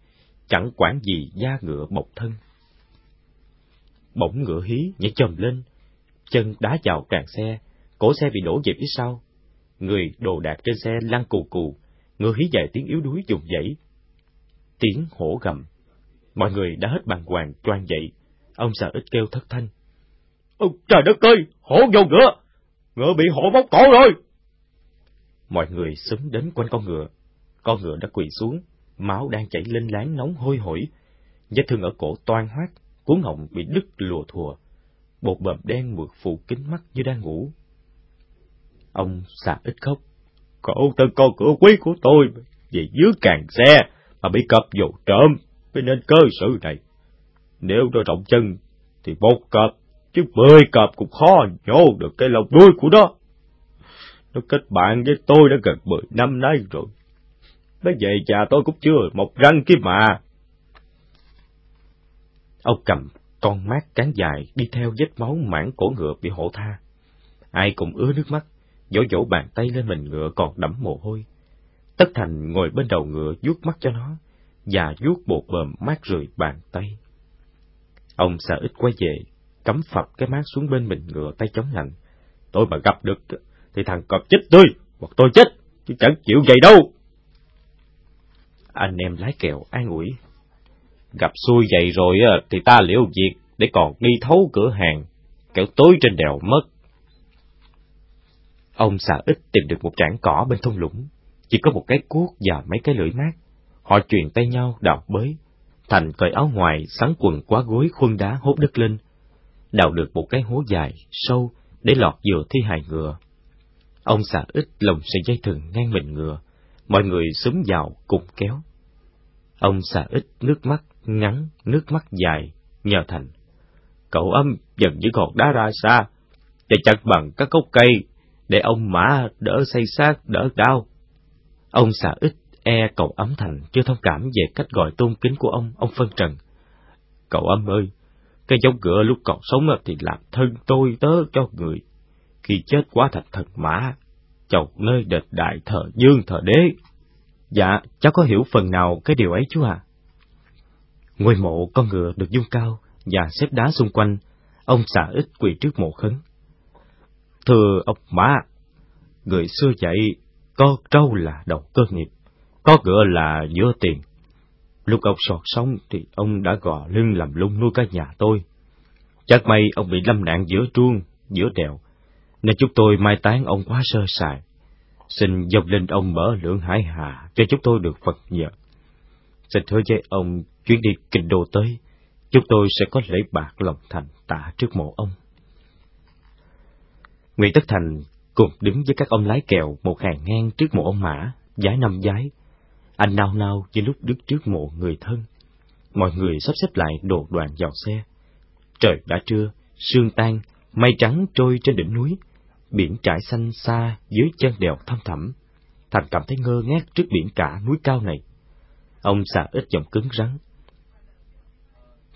chẳng quản gì da ngựa bộc thân. Bỗng ngựa hí nhảy chồm lên, chân đá vào càng xe, cổ xe bị đổ về phía sau. Người đồ đạc trên xe lăn cù cù, ngựa hí dài tiếng yếu đuối dùng dãy. Tiếng hổ gầm. Mọi người đã hết bàng hoàng choang dậy. Ông sợ ít kêu thất thanh. Ôi, trời đất ơi, hổ vô ngựa! Ngựa bị hổ bóc cổ rồi! Mọi người xúm đến quanh con ngựa. Con ngựa đã quỳ xuống, máu đang chảy lên láng nóng hôi hổi. Vết thương ở cổ toan hoát, cuốn họng bị đứt lùa thùa. Bột bầm đen mượt phủ kính mắt như đang ngủ. Ông xà ít khóc. Cậu thân con cửa quý của tôi, vì dưới càng xe mà bị cọp dù trộm, mới nên cơ sự này. Nếu nó rộng chân, thì một cọp, chứ mười cọp cũng khó nhô được cái lồng đuôi của nó. Nó kết bạn với tôi đã gần mười năm nay rồi. Nó về cha tôi cũng chưa một răng kia mà. Ông cầm con mát cán dài đi theo vết máu mảng cổ ngựa bị hổ tha. Ai cũng ứa nước mắt, vỗ vỗ bàn tay lên mình ngựa còn đẫm mồ hôi. Tất Thành ngồi bên đầu ngựa vuốt mắt cho nó, và vuốt bột bờm mát rười bàn tay. Ông sợ ít quay về, cắm phập cái mát xuống bên mình ngựa tay chống lạnh. Tôi mà gặp được thì thằng cọp chết tôi, hoặc tôi chết, chứ chẳng chịu vậy đâu. Anh em lái kèo an ủi. Gặp xui vậy rồi thì ta liệu việc để còn đi thấu cửa hàng, kẻo tối trên đèo mất. Ông xà ít tìm được một trảng cỏ bên thung lũng, chỉ có một cái cuốc và mấy cái lưỡi mát. Họ truyền tay nhau đào bới. Thành cởi áo ngoài, sắn quần quá gối khuân đá hốt đất lên. Đào được một cái hố dài, sâu, để lọt vừa thi hài ngựa. Ông xà ít lồng sợi dây thừng ngang mình ngựa, mọi người xúm vào cùng kéo. Ông xà ít nước mắt ngắn, nước mắt dài, nhờ Thành. Cậu âm dần như còn đá ra xa, để chặt bằng các gốc cây, để ông mã đỡ say sát, đỡ đau. Ông xà ít e cậu ấm Thành chưa thông cảm về cách gọi tôn kính của ông, ông phân trần. Cậu ấm ơi, cái giống ngựa lúc còn sống thì làm thân tôi tớ cho người. Khi chết quá thành thần mã, chọc nơi đệt đại thờ dương thờ đế. Dạ, cháu có hiểu phần nào cái điều ấy chú à? Ngôi mộ con ngựa được dung cao và xếp đá xung quanh, ông xà ít quỳ trước mộ khấn. Thưa ông má, người xưa dạy, có trâu là đầu cơ nghiệp, có ngựa là giữa tiền. Lúc ông sọt sống thì ông đã gò lưng làm lung nuôi cả nhà tôi. Chắc may ông bị lâm nạn giữa truông, giữa đèo, nên chúng tôi mai táng ông quá sơ sài. Xin dòng linh ông mở lượng hải hà cho chúng tôi được Phật nhờ. Xin hứa với ông chuyến đi kinh đô tới, chúng tôi sẽ có lễ bạc lòng thành tạ trước mộ ông. Nguyễn Tất Thành cùng đứng với các ông lái kèo một hàng ngang trước mộ ông Mã, giái năm giái. Anh nao nao như lúc đứng trước mộ người thân. Mọi người sắp xếp lại đồ đoàn vào xe. Trời đã trưa, sương tan, mây trắng trôi trên đỉnh núi, biển trải xanh xa dưới chân đèo thăm thẳm. Thành cảm thấy ngơ ngác trước biển cả núi cao này. Ông xà ít giọng cứng rắn.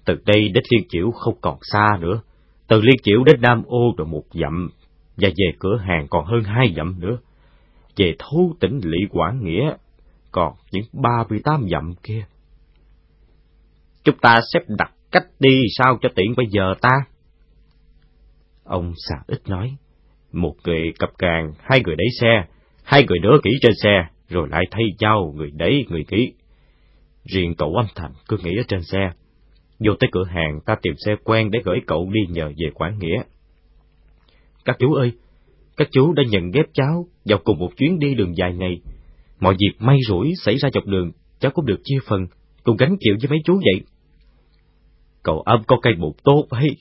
Từ đây đến Liên Chiểu không còn xa nữa. Từ Liên Chiểu đến Nam Ô rồi một dặm, và về cửa hàng còn hơn hai dặm nữa. Về thấu tỉnh Lý Quảng Nghĩa còn những ba mươi tám dặm kia. Chúng ta xếp đặt cách đi sao cho tiện bây giờ ta? Ông xà ít nói, một người cập càng, hai người đẩy xe, hai người nữa kỹ trên xe, rồi lại thay nhau người đẩy người kỹ. Riêng cậu âm thành cứ nghĩ ở trên xe. Vô tới cửa hàng ta tìm xe quen để gửi cậu đi nhờ về Quảng Nghĩa. Các chú ơi, các chú đã nhận ghép cháu vào cùng một chuyến đi đường dài ngày. Mọi việc may rủi xảy ra dọc đường, cháu cũng được chia phần, cùng gánh chịu với mấy chú vậy. Cậu âm có cây bụng tốt ấy.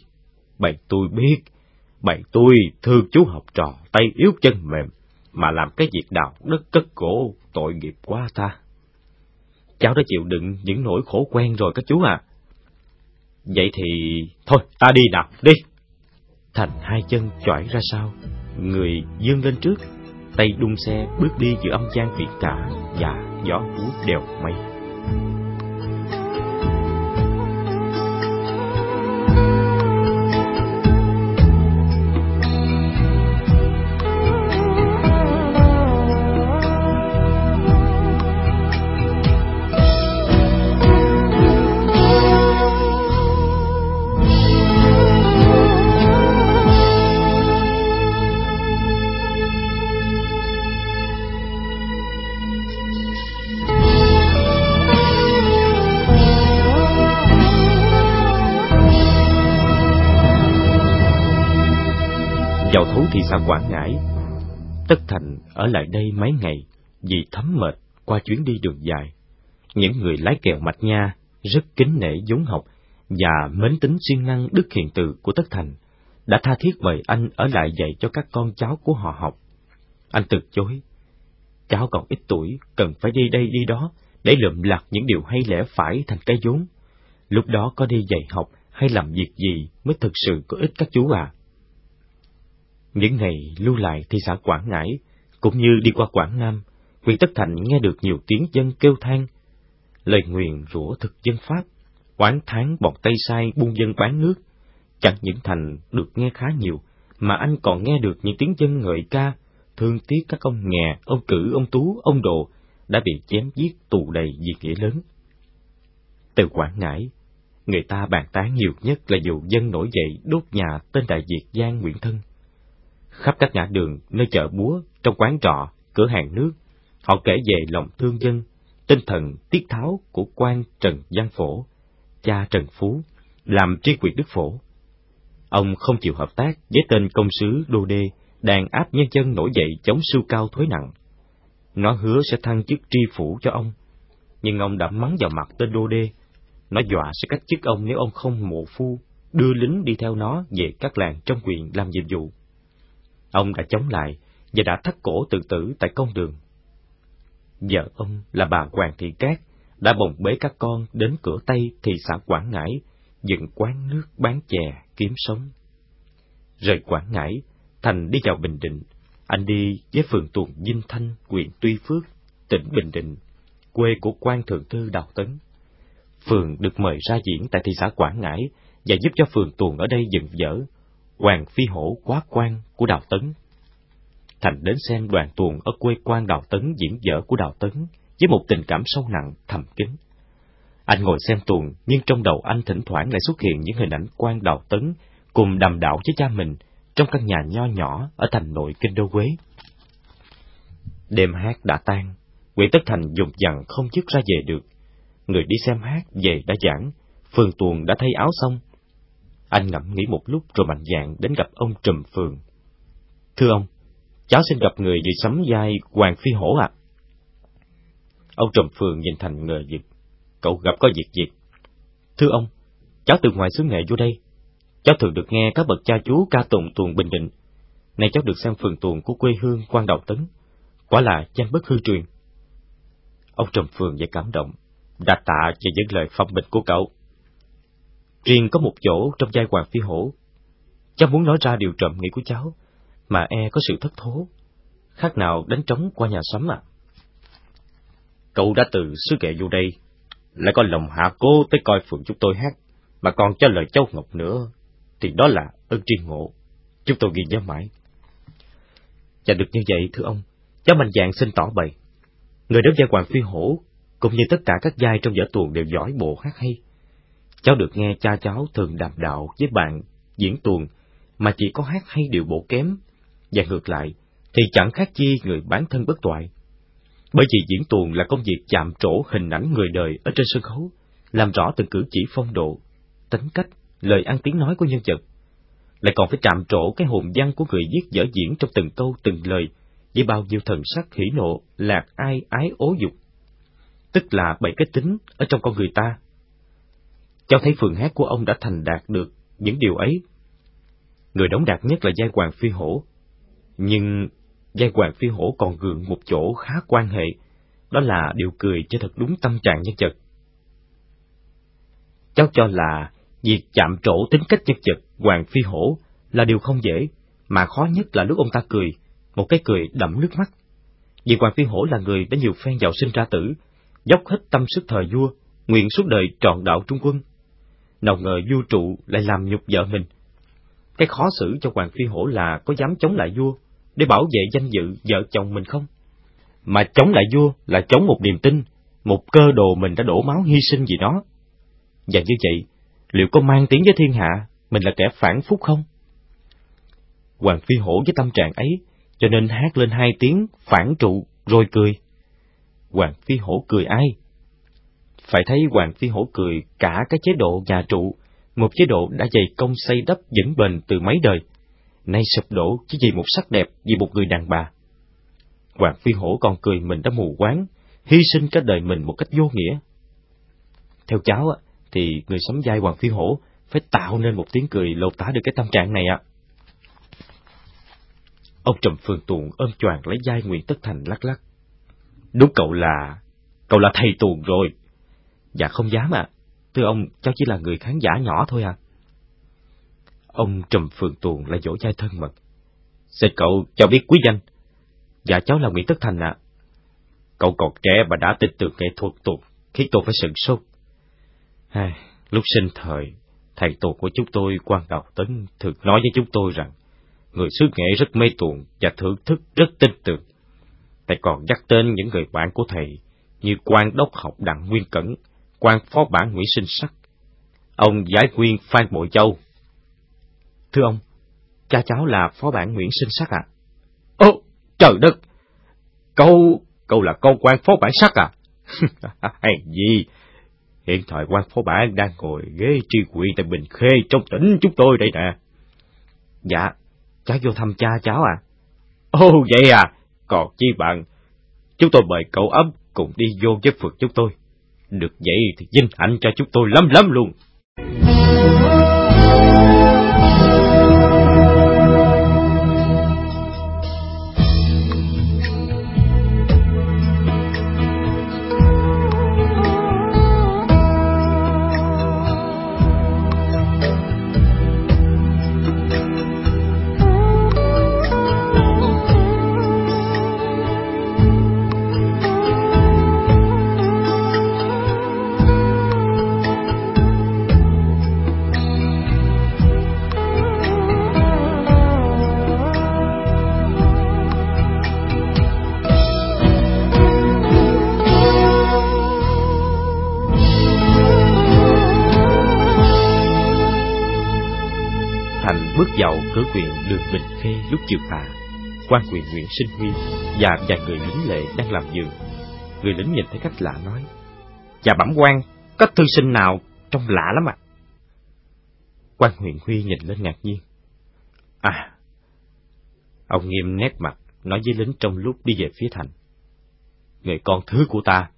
Bạn tôi biết, bạn tôi thương chú học trò, tay yếu chân mềm, mà làm cái việc đào đất cất cổ tội nghiệp quá ta. Cháu đã chịu đựng những nỗi khổ quen rồi các chú à. Vậy thì, thôi, ta đi nào, đi. Thành hai chân chỏi ra sau, người dương lên trước, tay đung xe bước đi giữa âm gian biển cả và gió hú đèo mây. Vào thú thị xã Quảng Ngãi. Tất Thành ở lại đây mấy ngày vì thấm mệt qua chuyến đi đường dài. Những người lái kèo mạch nha rất kính nể vốn học và mến tính siêng năng đức hiền từ của Tất Thành đã tha thiết mời anh ở lại dạy cho các con cháu của họ học. Anh từ chối. Cháu còn ít tuổi, cần phải đi đây đi đó để lượm lặt những điều hay lẽ phải thành cái vốn. Lúc đó có đi dạy học hay làm việc gì mới thực sự có ích các chú à. Những ngày lưu lại thị xã Quảng Ngãi, cũng như đi qua Quảng Nam, huyện Tất Thành nghe được nhiều tiếng dân kêu than, lời nguyền rủa thực dân Pháp, oán tháng bọn Tây Sai buôn dân bán nước. Chẳng những Thành được nghe khá nhiều, mà anh còn nghe được những tiếng dân ngợi ca, thương tiếc các ông nghè, ông cử, ông tú, ông đồ, đã bị chém giết tù đầy vì nghĩa lớn. Từ Quảng Ngãi, người ta bàn tán nhiều nhất là vụ dân nổi dậy đốt nhà tên Đại Việt Giang Nguyễn Thân khắp các ngã đường, nơi chợ búa, trong quán trọ, cửa hàng nước, họ kể về lòng thương dân, tinh thần tiết tháo của quan Trần Giang Phổ, cha Trần Phú, làm tri quyền Đức Phổ. Ông không chịu hợp tác với tên công sứ Đô Đê đang áp nhân dân nổi dậy chống sưu cao thuế nặng. Nó hứa sẽ thăng chức tri phủ cho ông, nhưng ông đã mắng vào mặt tên Đô Đê. Nó dọa sẽ cách chức ông nếu ông không mộ phu, đưa lính đi theo nó về các làng trong huyện làm nhiệm vụ. Ông đã chống lại và đã thắt cổ tự tử tại con đường. Vợ ông là bà Hoàng Thị Cát đã bồng bế các con đến cửa Tây thị xã Quảng Ngãi, dựng quán nước bán chè kiếm sống. Rời Quảng Ngãi, Thành đi vào Bình Định. Anh đi với phường tuần Vinh Thanh, huyện Tuy Phước, tỉnh Bình Định, quê của quan thượng thư Đào Tấn. Phường được mời ra diễn tại thị xã Quảng Ngãi và giúp cho phường tuần ở đây dựng dở Hoàng Phi Hổ quá quan của Đào Tấn. Thành đến xem đoàn tuồng ở quê quan Đào Tấn diễn dở của Đào Tấn với một tình cảm sâu nặng, thầm kín. Anh ngồi xem tuồng, nhưng trong đầu anh thỉnh thoảng lại xuất hiện những hình ảnh quan Đào Tấn cùng đàm đạo với cha mình trong căn nhà nho nhỏ ở thành nội kinh đô Quế. Đêm hát đã tan, Nguyễn Tất Thành dùng dằn không dứt ra về được. Người đi xem hát về đã giảng, phường tuồng đã thay áo xong, anh ngẫm nghĩ một lúc rồi mạnh dạn đến gặp ông Trùm Phường. Thưa ông, cháu xin gặp người dự sắm vai Hoàng Phi Hổ ạ. Ông Trùm Phường nhìn Thành ngờ vực. Cậu gặp có việc gì? Thưa ông, cháu từ ngoài xứ nghệ vô đây. Cháu thường được nghe các bậc cha chú ca tụng tuồng Bình Định. Nay cháu được xem phường tuồng của quê hương quan Đầu Tấn. Quả là danh bất hư truyền. Ông Trùm Phường vậy cảm động, đã tạ cho những lời phong bình của cậu. Riêng có một chỗ trong giai Hoàng Phi Hổ, Cháu muốn nói ra điều trộm nghĩ của cháu, mà e có sự thất thố. Khác nào đánh trống qua nhà sắm à? Cậu đã từ xứ kệ vô đây, lại có lòng hạ cố tới coi phượng chúng tôi hát, mà còn cho lời châu Ngọc nữa, thì đó là ơn tri ngộ. Chúng tôi ghi nhớ mãi. Dạ được như vậy, thưa ông, cháu mạnh dạng xin tỏ bày. Người đóng giai Hoàng Phi Hổ, cũng như tất cả các giai trong vở tuồng đều giỏi bộ hát hay. Cháu được nghe cha cháu thường đàm đạo với bạn diễn tuồng, mà chỉ có hát hay điệu bộ kém, và ngược lại, thì chẳng khác chi người bán thân bất toại. Bởi vì diễn tuồng là công việc chạm trổ hình ảnh người đời ở trên sân khấu, làm rõ từng cử chỉ phong độ, tính cách, lời ăn tiếng nói của nhân vật. Lại còn phải chạm trổ cái hồn văn của người viết dở diễn trong từng câu từng lời, với bao nhiêu thần sắc hỉ nộ, lạc ai ái ố dục. Tức là bảy cái tính ở trong con người ta. Cháu thấy phường hát của ông đã thành đạt được những điều ấy. Người đóng đạt nhất là giai hoàng phi hổ. Nhưng giai hoàng phi hổ còn gượng một chỗ khá quan hệ, đó là điều cười cho thật đúng tâm trạng nhân vật. Cháu cho là việc chạm trổ tính cách nhân vật Hoàng Phi Hổ là điều không dễ, mà khó nhất là lúc ông ta cười, một cái cười đẫm nước mắt. Vì Hoàng Phi Hổ là người đã nhiều phen giàu sinh ra tử, dốc hết tâm sức thời vua, nguyện suốt đời trọn đạo trung quân. Nào ngờ vua trụ lại làm nhục vợ mình. Cái khó xử cho Hoàng Phi Hổ là có dám chống lại vua, để bảo vệ danh dự vợ chồng mình không? Mà chống lại vua là chống một niềm tin, một cơ đồ mình đã đổ máu hy sinh vì nó. Và như vậy, liệu có mang tiếng với thiên hạ, mình là kẻ phản phúc không? Hoàng Phi Hổ với tâm trạng ấy, cho nên hát lên hai tiếng phản trụ rồi cười. Hoàng Phi Hổ cười ai? Phải thấy Hoàng Phi Hổ cười cả cái chế độ nhà trụ, một chế độ đã dày công xây đắp vững bền từ mấy đời, nay sụp đổ chỉ vì một sắc đẹp, vì một người đàn bà. Hoàng Phi Hổ còn cười mình đã mù quáng, hy sinh cả đời mình một cách vô nghĩa. Theo cháu, thì người sống vai Hoàng Phi Hổ phải tạo nên một tiếng cười lột tả được cái tâm trạng này ạ. Ông Trầm Phương Tuồng ôm choàng lấy vai Nguyễn Tất Thành lắc lắc. Đúng cậu là... cậu là thầy tuồng rồi. Dạ không dám ạ. Thưa ông, cháu chỉ là người khán giả nhỏ thôi à. Ông Trầm Phượng Tuồng là dỗ chai thân mật. Xin cậu cho biết quý danh. Dạ cháu là Nguyễn Tất Thành ạ. Cậu còn trẻ mà đã tin tưởng nghệ thuật tuồng, khiến tôi phải sửng sốt. Ai, lúc sinh thời, thầy tuồng của chúng tôi quan đạo tấn thường nói với chúng tôi rằng người xứ nghệ rất mê tuồng và thưởng thức rất tin tưởng. Thầy còn nhắc tên những người bạn của thầy như quan đốc học Đặng Nguyên Cẩn, quan phó bản Nguyễn Sinh Sắc, ông giải nguyên Phan Bội Châu. Thưa ông, cha cháu là phó bản Nguyễn Sinh Sắc à? Ô, trời đất! Câu, câu là con quan phó bản sắc à? <laughs> Hay gì? Hiện thời quan phó bản đang ngồi ghế tri huyện tại Bình Khê trong tỉnh chúng tôi đây nè. Dạ, cháu vô thăm cha cháu à? Ồ, vậy à? Còn chi bạn? Chúng tôi mời cậu ấm cùng đi vô với phượt chúng tôi. Được vậy thì vinh hạnh cho chúng tôi lắm lắm luôn. Triều lúc tà, quan quyền Nguyễn Sinh Huy và vài người lính lệ đang làm giường. Người lính nhìn thấy cách lạ nói, và bẩm quan, có thư sinh nào trông lạ lắm ạ. À. Quan huyện Huy nhìn lên ngạc nhiên. À, ông nghiêm nét mặt, nói với lính trong lúc đi về phía thành. Người con thứ của ta.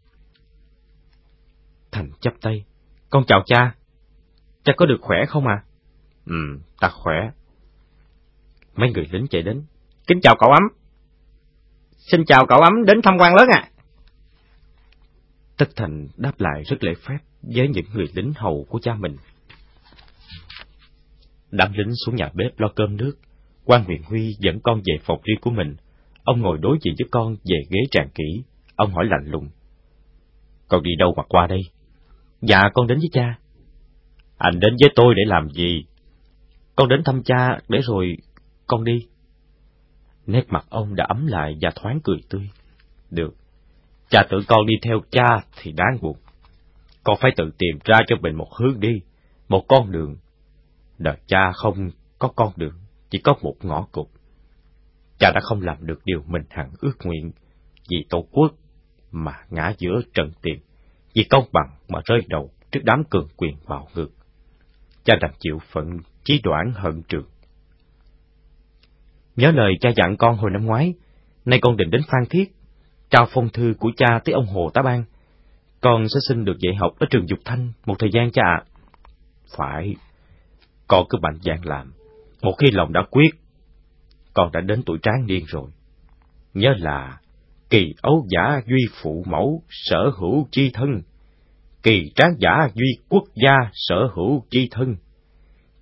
Thành chắp tay. Con chào cha. Cha có được khỏe không à? Ừ, ta khỏe. Mấy người lính chạy đến. Kính chào cậu ấm. Xin chào cậu ấm đến thăm quan lớn à. Tất Thành đáp lại rất lễ phép với những người lính hầu của cha mình. Đám lính xuống nhà bếp lo cơm nước. quan Huyền Huy dẫn con về phòng riêng của mình. Ông ngồi đối diện với con về ghế tràn kỹ. Ông hỏi lạnh lùng. Con đi đâu mà qua đây? Dạ, con đến với cha. Anh đến với tôi để làm gì? Con đến thăm cha, để rồi con đi. Nét mặt ông đã ấm lại và thoáng cười tươi. Được, cha tưởng con đi theo cha thì đáng buồn. Con phải tự tìm ra cho mình một hướng đi, một con đường. Đời cha không có con đường, chỉ có một ngõ cụt. Cha đã không làm được điều mình hằng ước nguyện, vì tổ quốc mà ngã giữa trận tiền, vì công bằng mà rơi đầu trước đám cường quyền bạo ngược. Cha đành chịu phận chí đoạn hận trường. Nhớ lời cha dặn con hồi năm ngoái, nay con định đến Phan Thiết, trao phong thư của cha tới ông Hồ Tá Ban. Con sẽ xin được dạy học ở trường Dục Thanh một thời gian cha ạ. Phải, con cứ mạnh dạn làm. Một khi lòng đã quyết, con đã đến tuổi tráng niên rồi. Nhớ là kỳ ấu giả duy phụ mẫu sở hữu chi thân, kỳ tráng giả duy quốc gia sở hữu chi thân,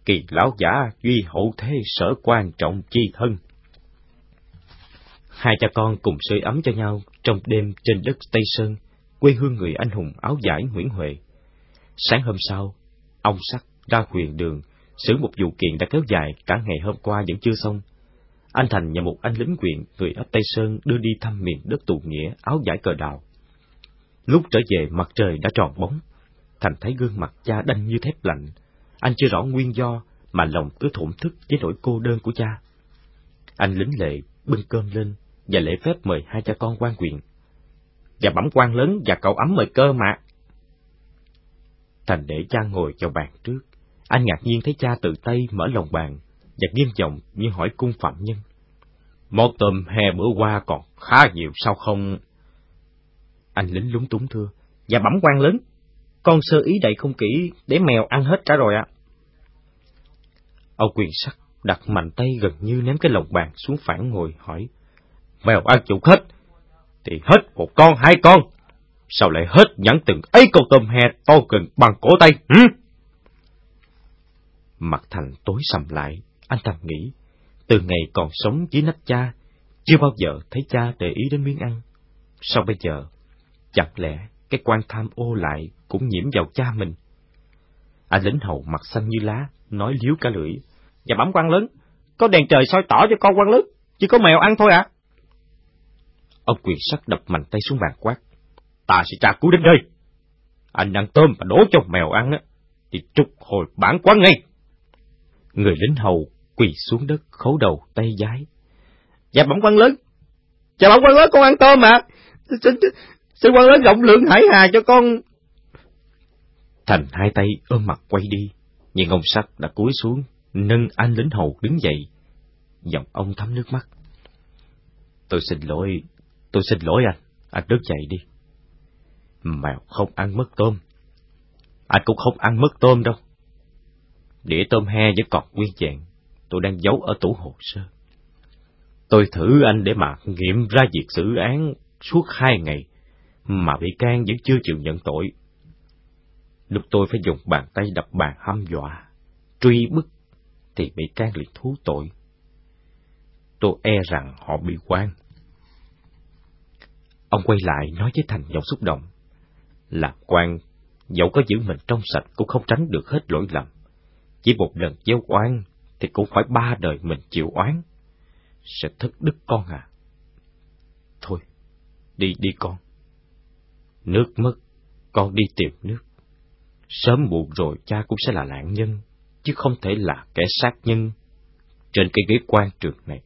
kỳ lão giả duy hậu thế sở quan trọng chi thân. Hai cha con cùng sưởi ấm cho nhau trong đêm trên đất Tây Sơn, quê hương người anh hùng áo giải Nguyễn Huệ. Sáng hôm sau, ông sắc ra huyền đường, xử một vụ kiện đã kéo dài cả ngày hôm qua vẫn chưa xong. Anh Thành nhờ một anh lính quyện người ấp Tây Sơn đưa đi thăm miền đất tù nghĩa áo giải cờ đào. Lúc trở về mặt trời đã tròn bóng, Thành thấy gương mặt cha đanh như thép lạnh. Anh chưa rõ nguyên do mà lòng cứ thổn thức với nỗi cô đơn của cha. Anh lính lệ bưng cơm lên và lễ phép mời hai cha con quan quyền. Và bẩm quan lớn và cậu ấm mời cơ mà. Thành để cha ngồi vào bàn trước. Anh ngạc nhiên thấy cha tự tay mở lòng bàn và nghiêm giọng như hỏi cung phạm nhân. một tôm hè bữa qua còn khá nhiều sao không? Anh lính lúng túng thưa. Và bẩm quan lớn, con sơ ý đầy không kỹ để mèo ăn hết cả rồi ạ. Ông quyền sắc đặt mạnh tay gần như ném cái lồng bàn xuống phản ngồi hỏi mèo ăn chục hết, thì hết một con hai con, sao lại hết nhẫn từng ấy con tôm he to gần bằng cổ tay, hử? Mặt thành tối sầm lại, anh thầm nghĩ, từ ngày còn sống dưới nách cha, chưa bao giờ thấy cha để ý đến miếng ăn. Sao bây giờ, chẳng lẽ cái quan tham ô lại cũng nhiễm vào cha mình? Anh lính hầu mặt xanh như lá, nói liếu cả lưỡi. Và bấm quan lớn, có đèn trời soi tỏ cho con quan lớn, chỉ có mèo ăn thôi ạ. À? Ông quyền sắt đập mạnh tay xuống bàn quát. Ta sẽ tra cứu đến đây. Anh ăn tôm và đổ cho mèo ăn á, thì trục hồi bản quán ngay. Người lính hầu quỳ xuống đất khấu đầu tay giái. Dạ bẩm quan lớn. Dạ bẩm quan lớn con ăn tôm mà. Xin, xin quan lớn rộng lượng hải hà cho con. Thành hai tay ôm mặt quay đi, nhưng ông sắt đã cúi xuống, nâng anh lính hầu đứng dậy. Giọng ông thấm nước mắt. Tôi xin lỗi, Tôi xin lỗi anh, anh đứng dậy đi. Mèo không ăn mất tôm. Anh cũng không ăn mất tôm đâu. Đĩa tôm he vẫn còn nguyên vẹn, tôi đang giấu ở tủ hồ sơ. Tôi thử anh để mà nghiệm ra việc xử án suốt hai ngày, mà bị can vẫn chưa chịu nhận tội. Lúc tôi phải dùng bàn tay đập bàn hăm dọa, truy bức, thì bị can liền thú tội. Tôi e rằng họ bị quan. Ông quay lại nói với Thành giọng xúc động. Làm quan, dẫu có giữ mình trong sạch cũng không tránh được hết lỗi lầm. Chỉ một lần gieo oan thì cũng phải ba đời mình chịu oán. Sẽ thất đức con à. Thôi, đi đi con. Nước mất, con đi tìm nước. Sớm muộn rồi cha cũng sẽ là nạn nhân, chứ không thể là kẻ sát nhân trên cái ghế quan trường này.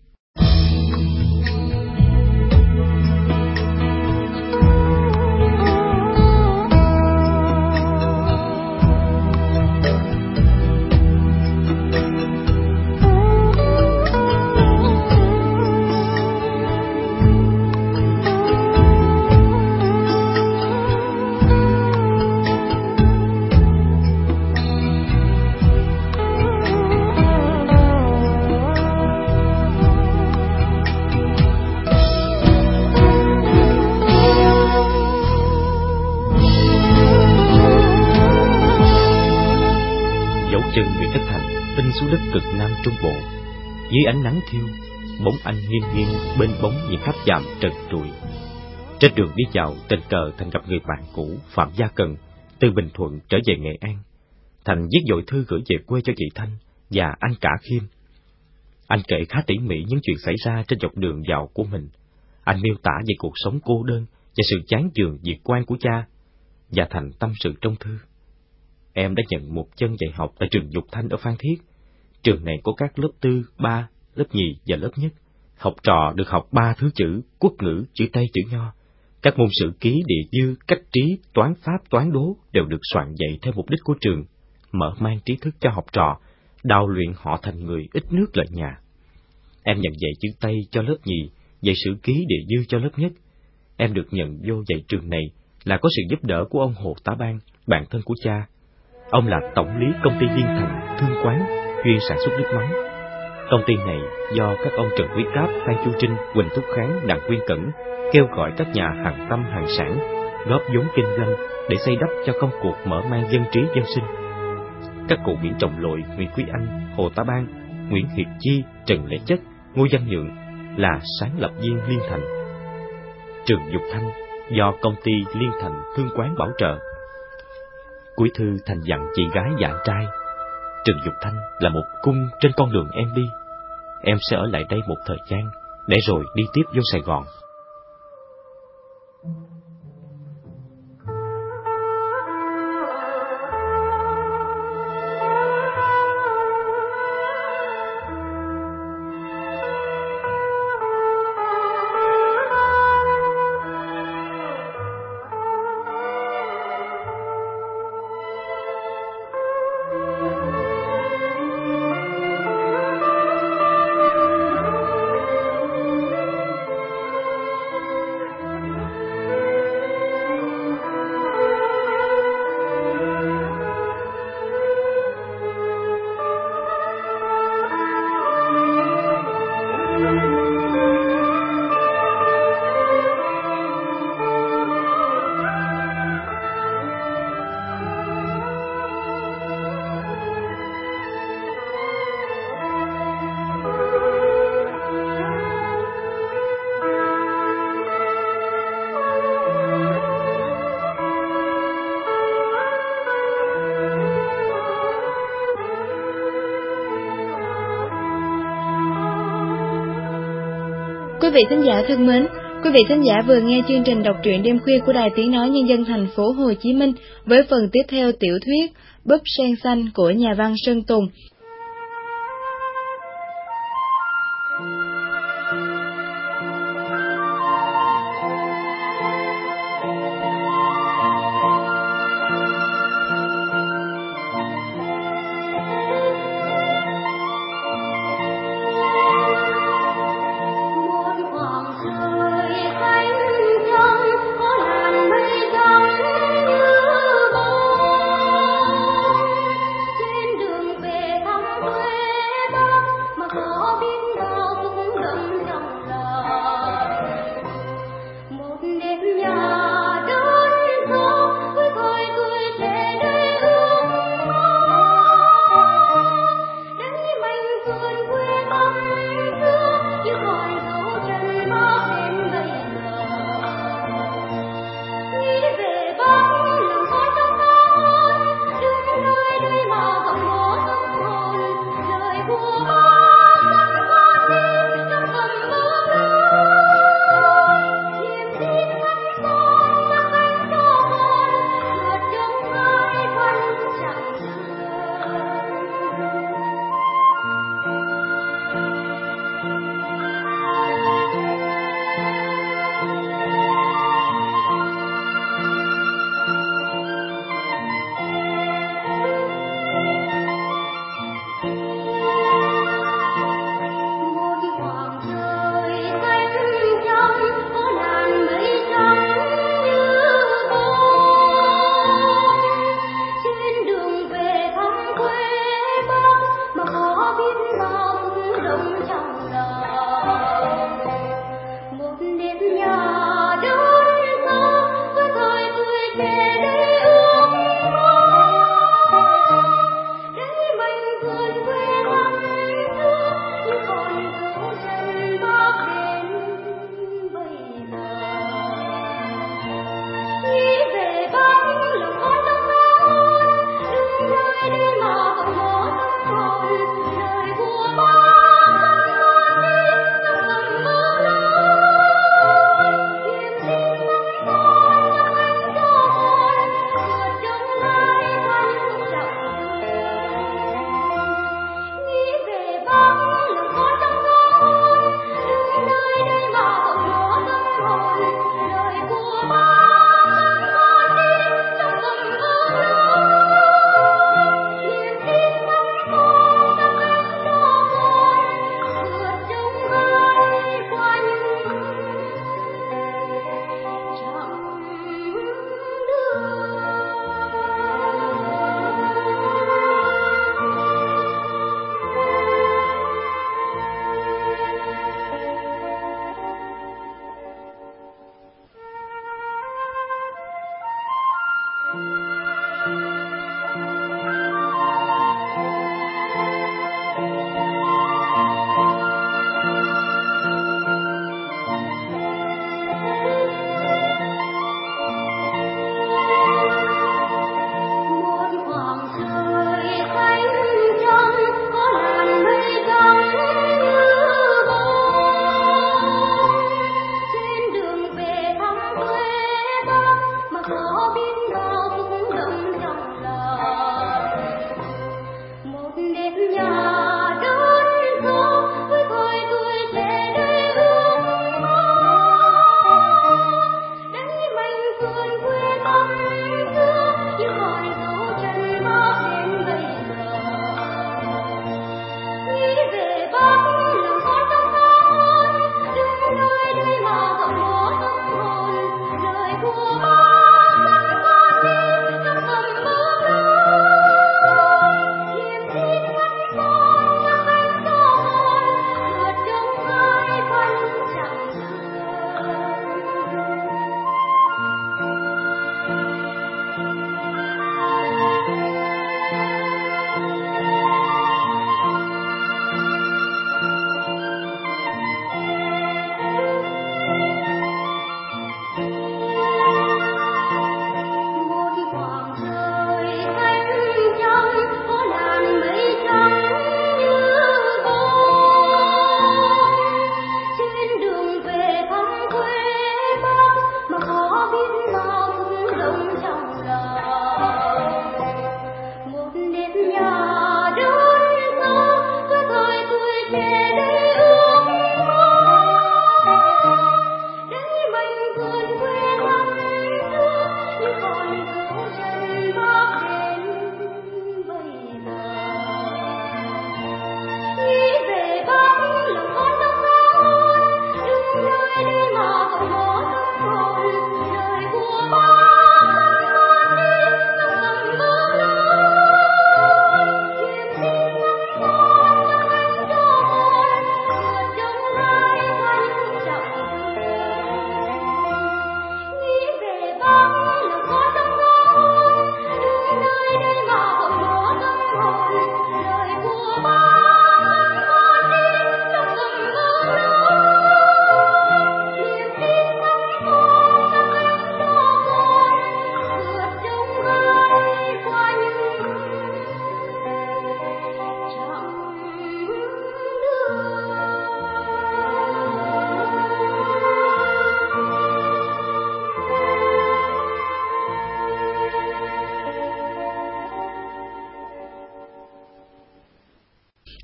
Nghiêng nghiêng bên bóng những tháp chạm trần trụi. Trên đường đi dạo, tình cờ Thành gặp người bạn cũ Phạm Gia Cần, từ Bình Thuận trở về Nghệ An. Thành viết dội thư gửi về quê cho chị Thanh và anh cả Khiêm. Anh kể khá tỉ mỉ những chuyện xảy ra trên dọc đường dạo của mình. Anh miêu tả về cuộc sống cô đơn và sự chán chường diệt quan của cha. Và Thành tâm sự trong thư. Em đã nhận một chân dạy học tại trường Dục Thanh ở Phan Thiết. Trường này có các lớp tư, ba, lớp nhì và lớp nhất. Học trò được học ba thứ chữ, quốc ngữ, chữ Tây, chữ Nho. Các môn sử ký, địa dư, cách trí, toán pháp, toán đố đều được soạn dạy theo mục đích của trường, mở mang trí thức cho học trò, đào luyện họ thành người ít nước lợi nhà. Em nhận dạy chữ Tây cho lớp nhì, dạy sử ký địa dư cho lớp nhất. Em được nhận vô dạy trường này là có sự giúp đỡ của ông Hồ Tá Ban, bạn thân của cha. Ông là tổng lý công ty Liên Thành, thương quán, chuyên sản xuất nước mắm. Công ty này do các ông Trần Quý Cáp, Phan Chu Trinh, Quỳnh Thúc Kháng, Đặng Quyên Cẩn kêu gọi các nhà hàng tâm hàng sản góp vốn kinh doanh để xây đắp cho công cuộc mở mang dân trí dân sinh. Các cụ Nguyễn Trọng Lội, Nguyễn Quý Anh, Hồ Tá Ban, Nguyễn Hiệt Chi, Trần Lễ Chất, Ngô Văn Nhượng là sáng lập viên Liên Thành. Trường Dục Thanh do công ty Liên Thành Thương Quán bảo trợ. Cuối thư Thành dặn chị gái dạng trai, trần Dục Thanh là một cung trên con đường em đi. Em sẽ ở lại đây một thời gian, để rồi đi tiếp vô Sài Gòn. Vị thính giả thân mến, quý vị thính giả vừa nghe chương trình đọc truyện đêm khuya của Đài Tiếng Nói Nhân dân thành phố Hồ Chí Minh với phần tiếp theo tiểu thuyết Búp sen xanh của nhà văn Sơn Tùng.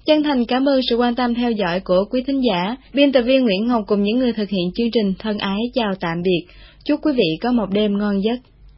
Chân thành cảm ơn sự quan tâm theo dõi của quý thính giả. Biên tập viên Nguyễn Ngọc cùng những người thực hiện chương trình thân ái chào tạm biệt. Chúc quý vị có một đêm ngon giấc.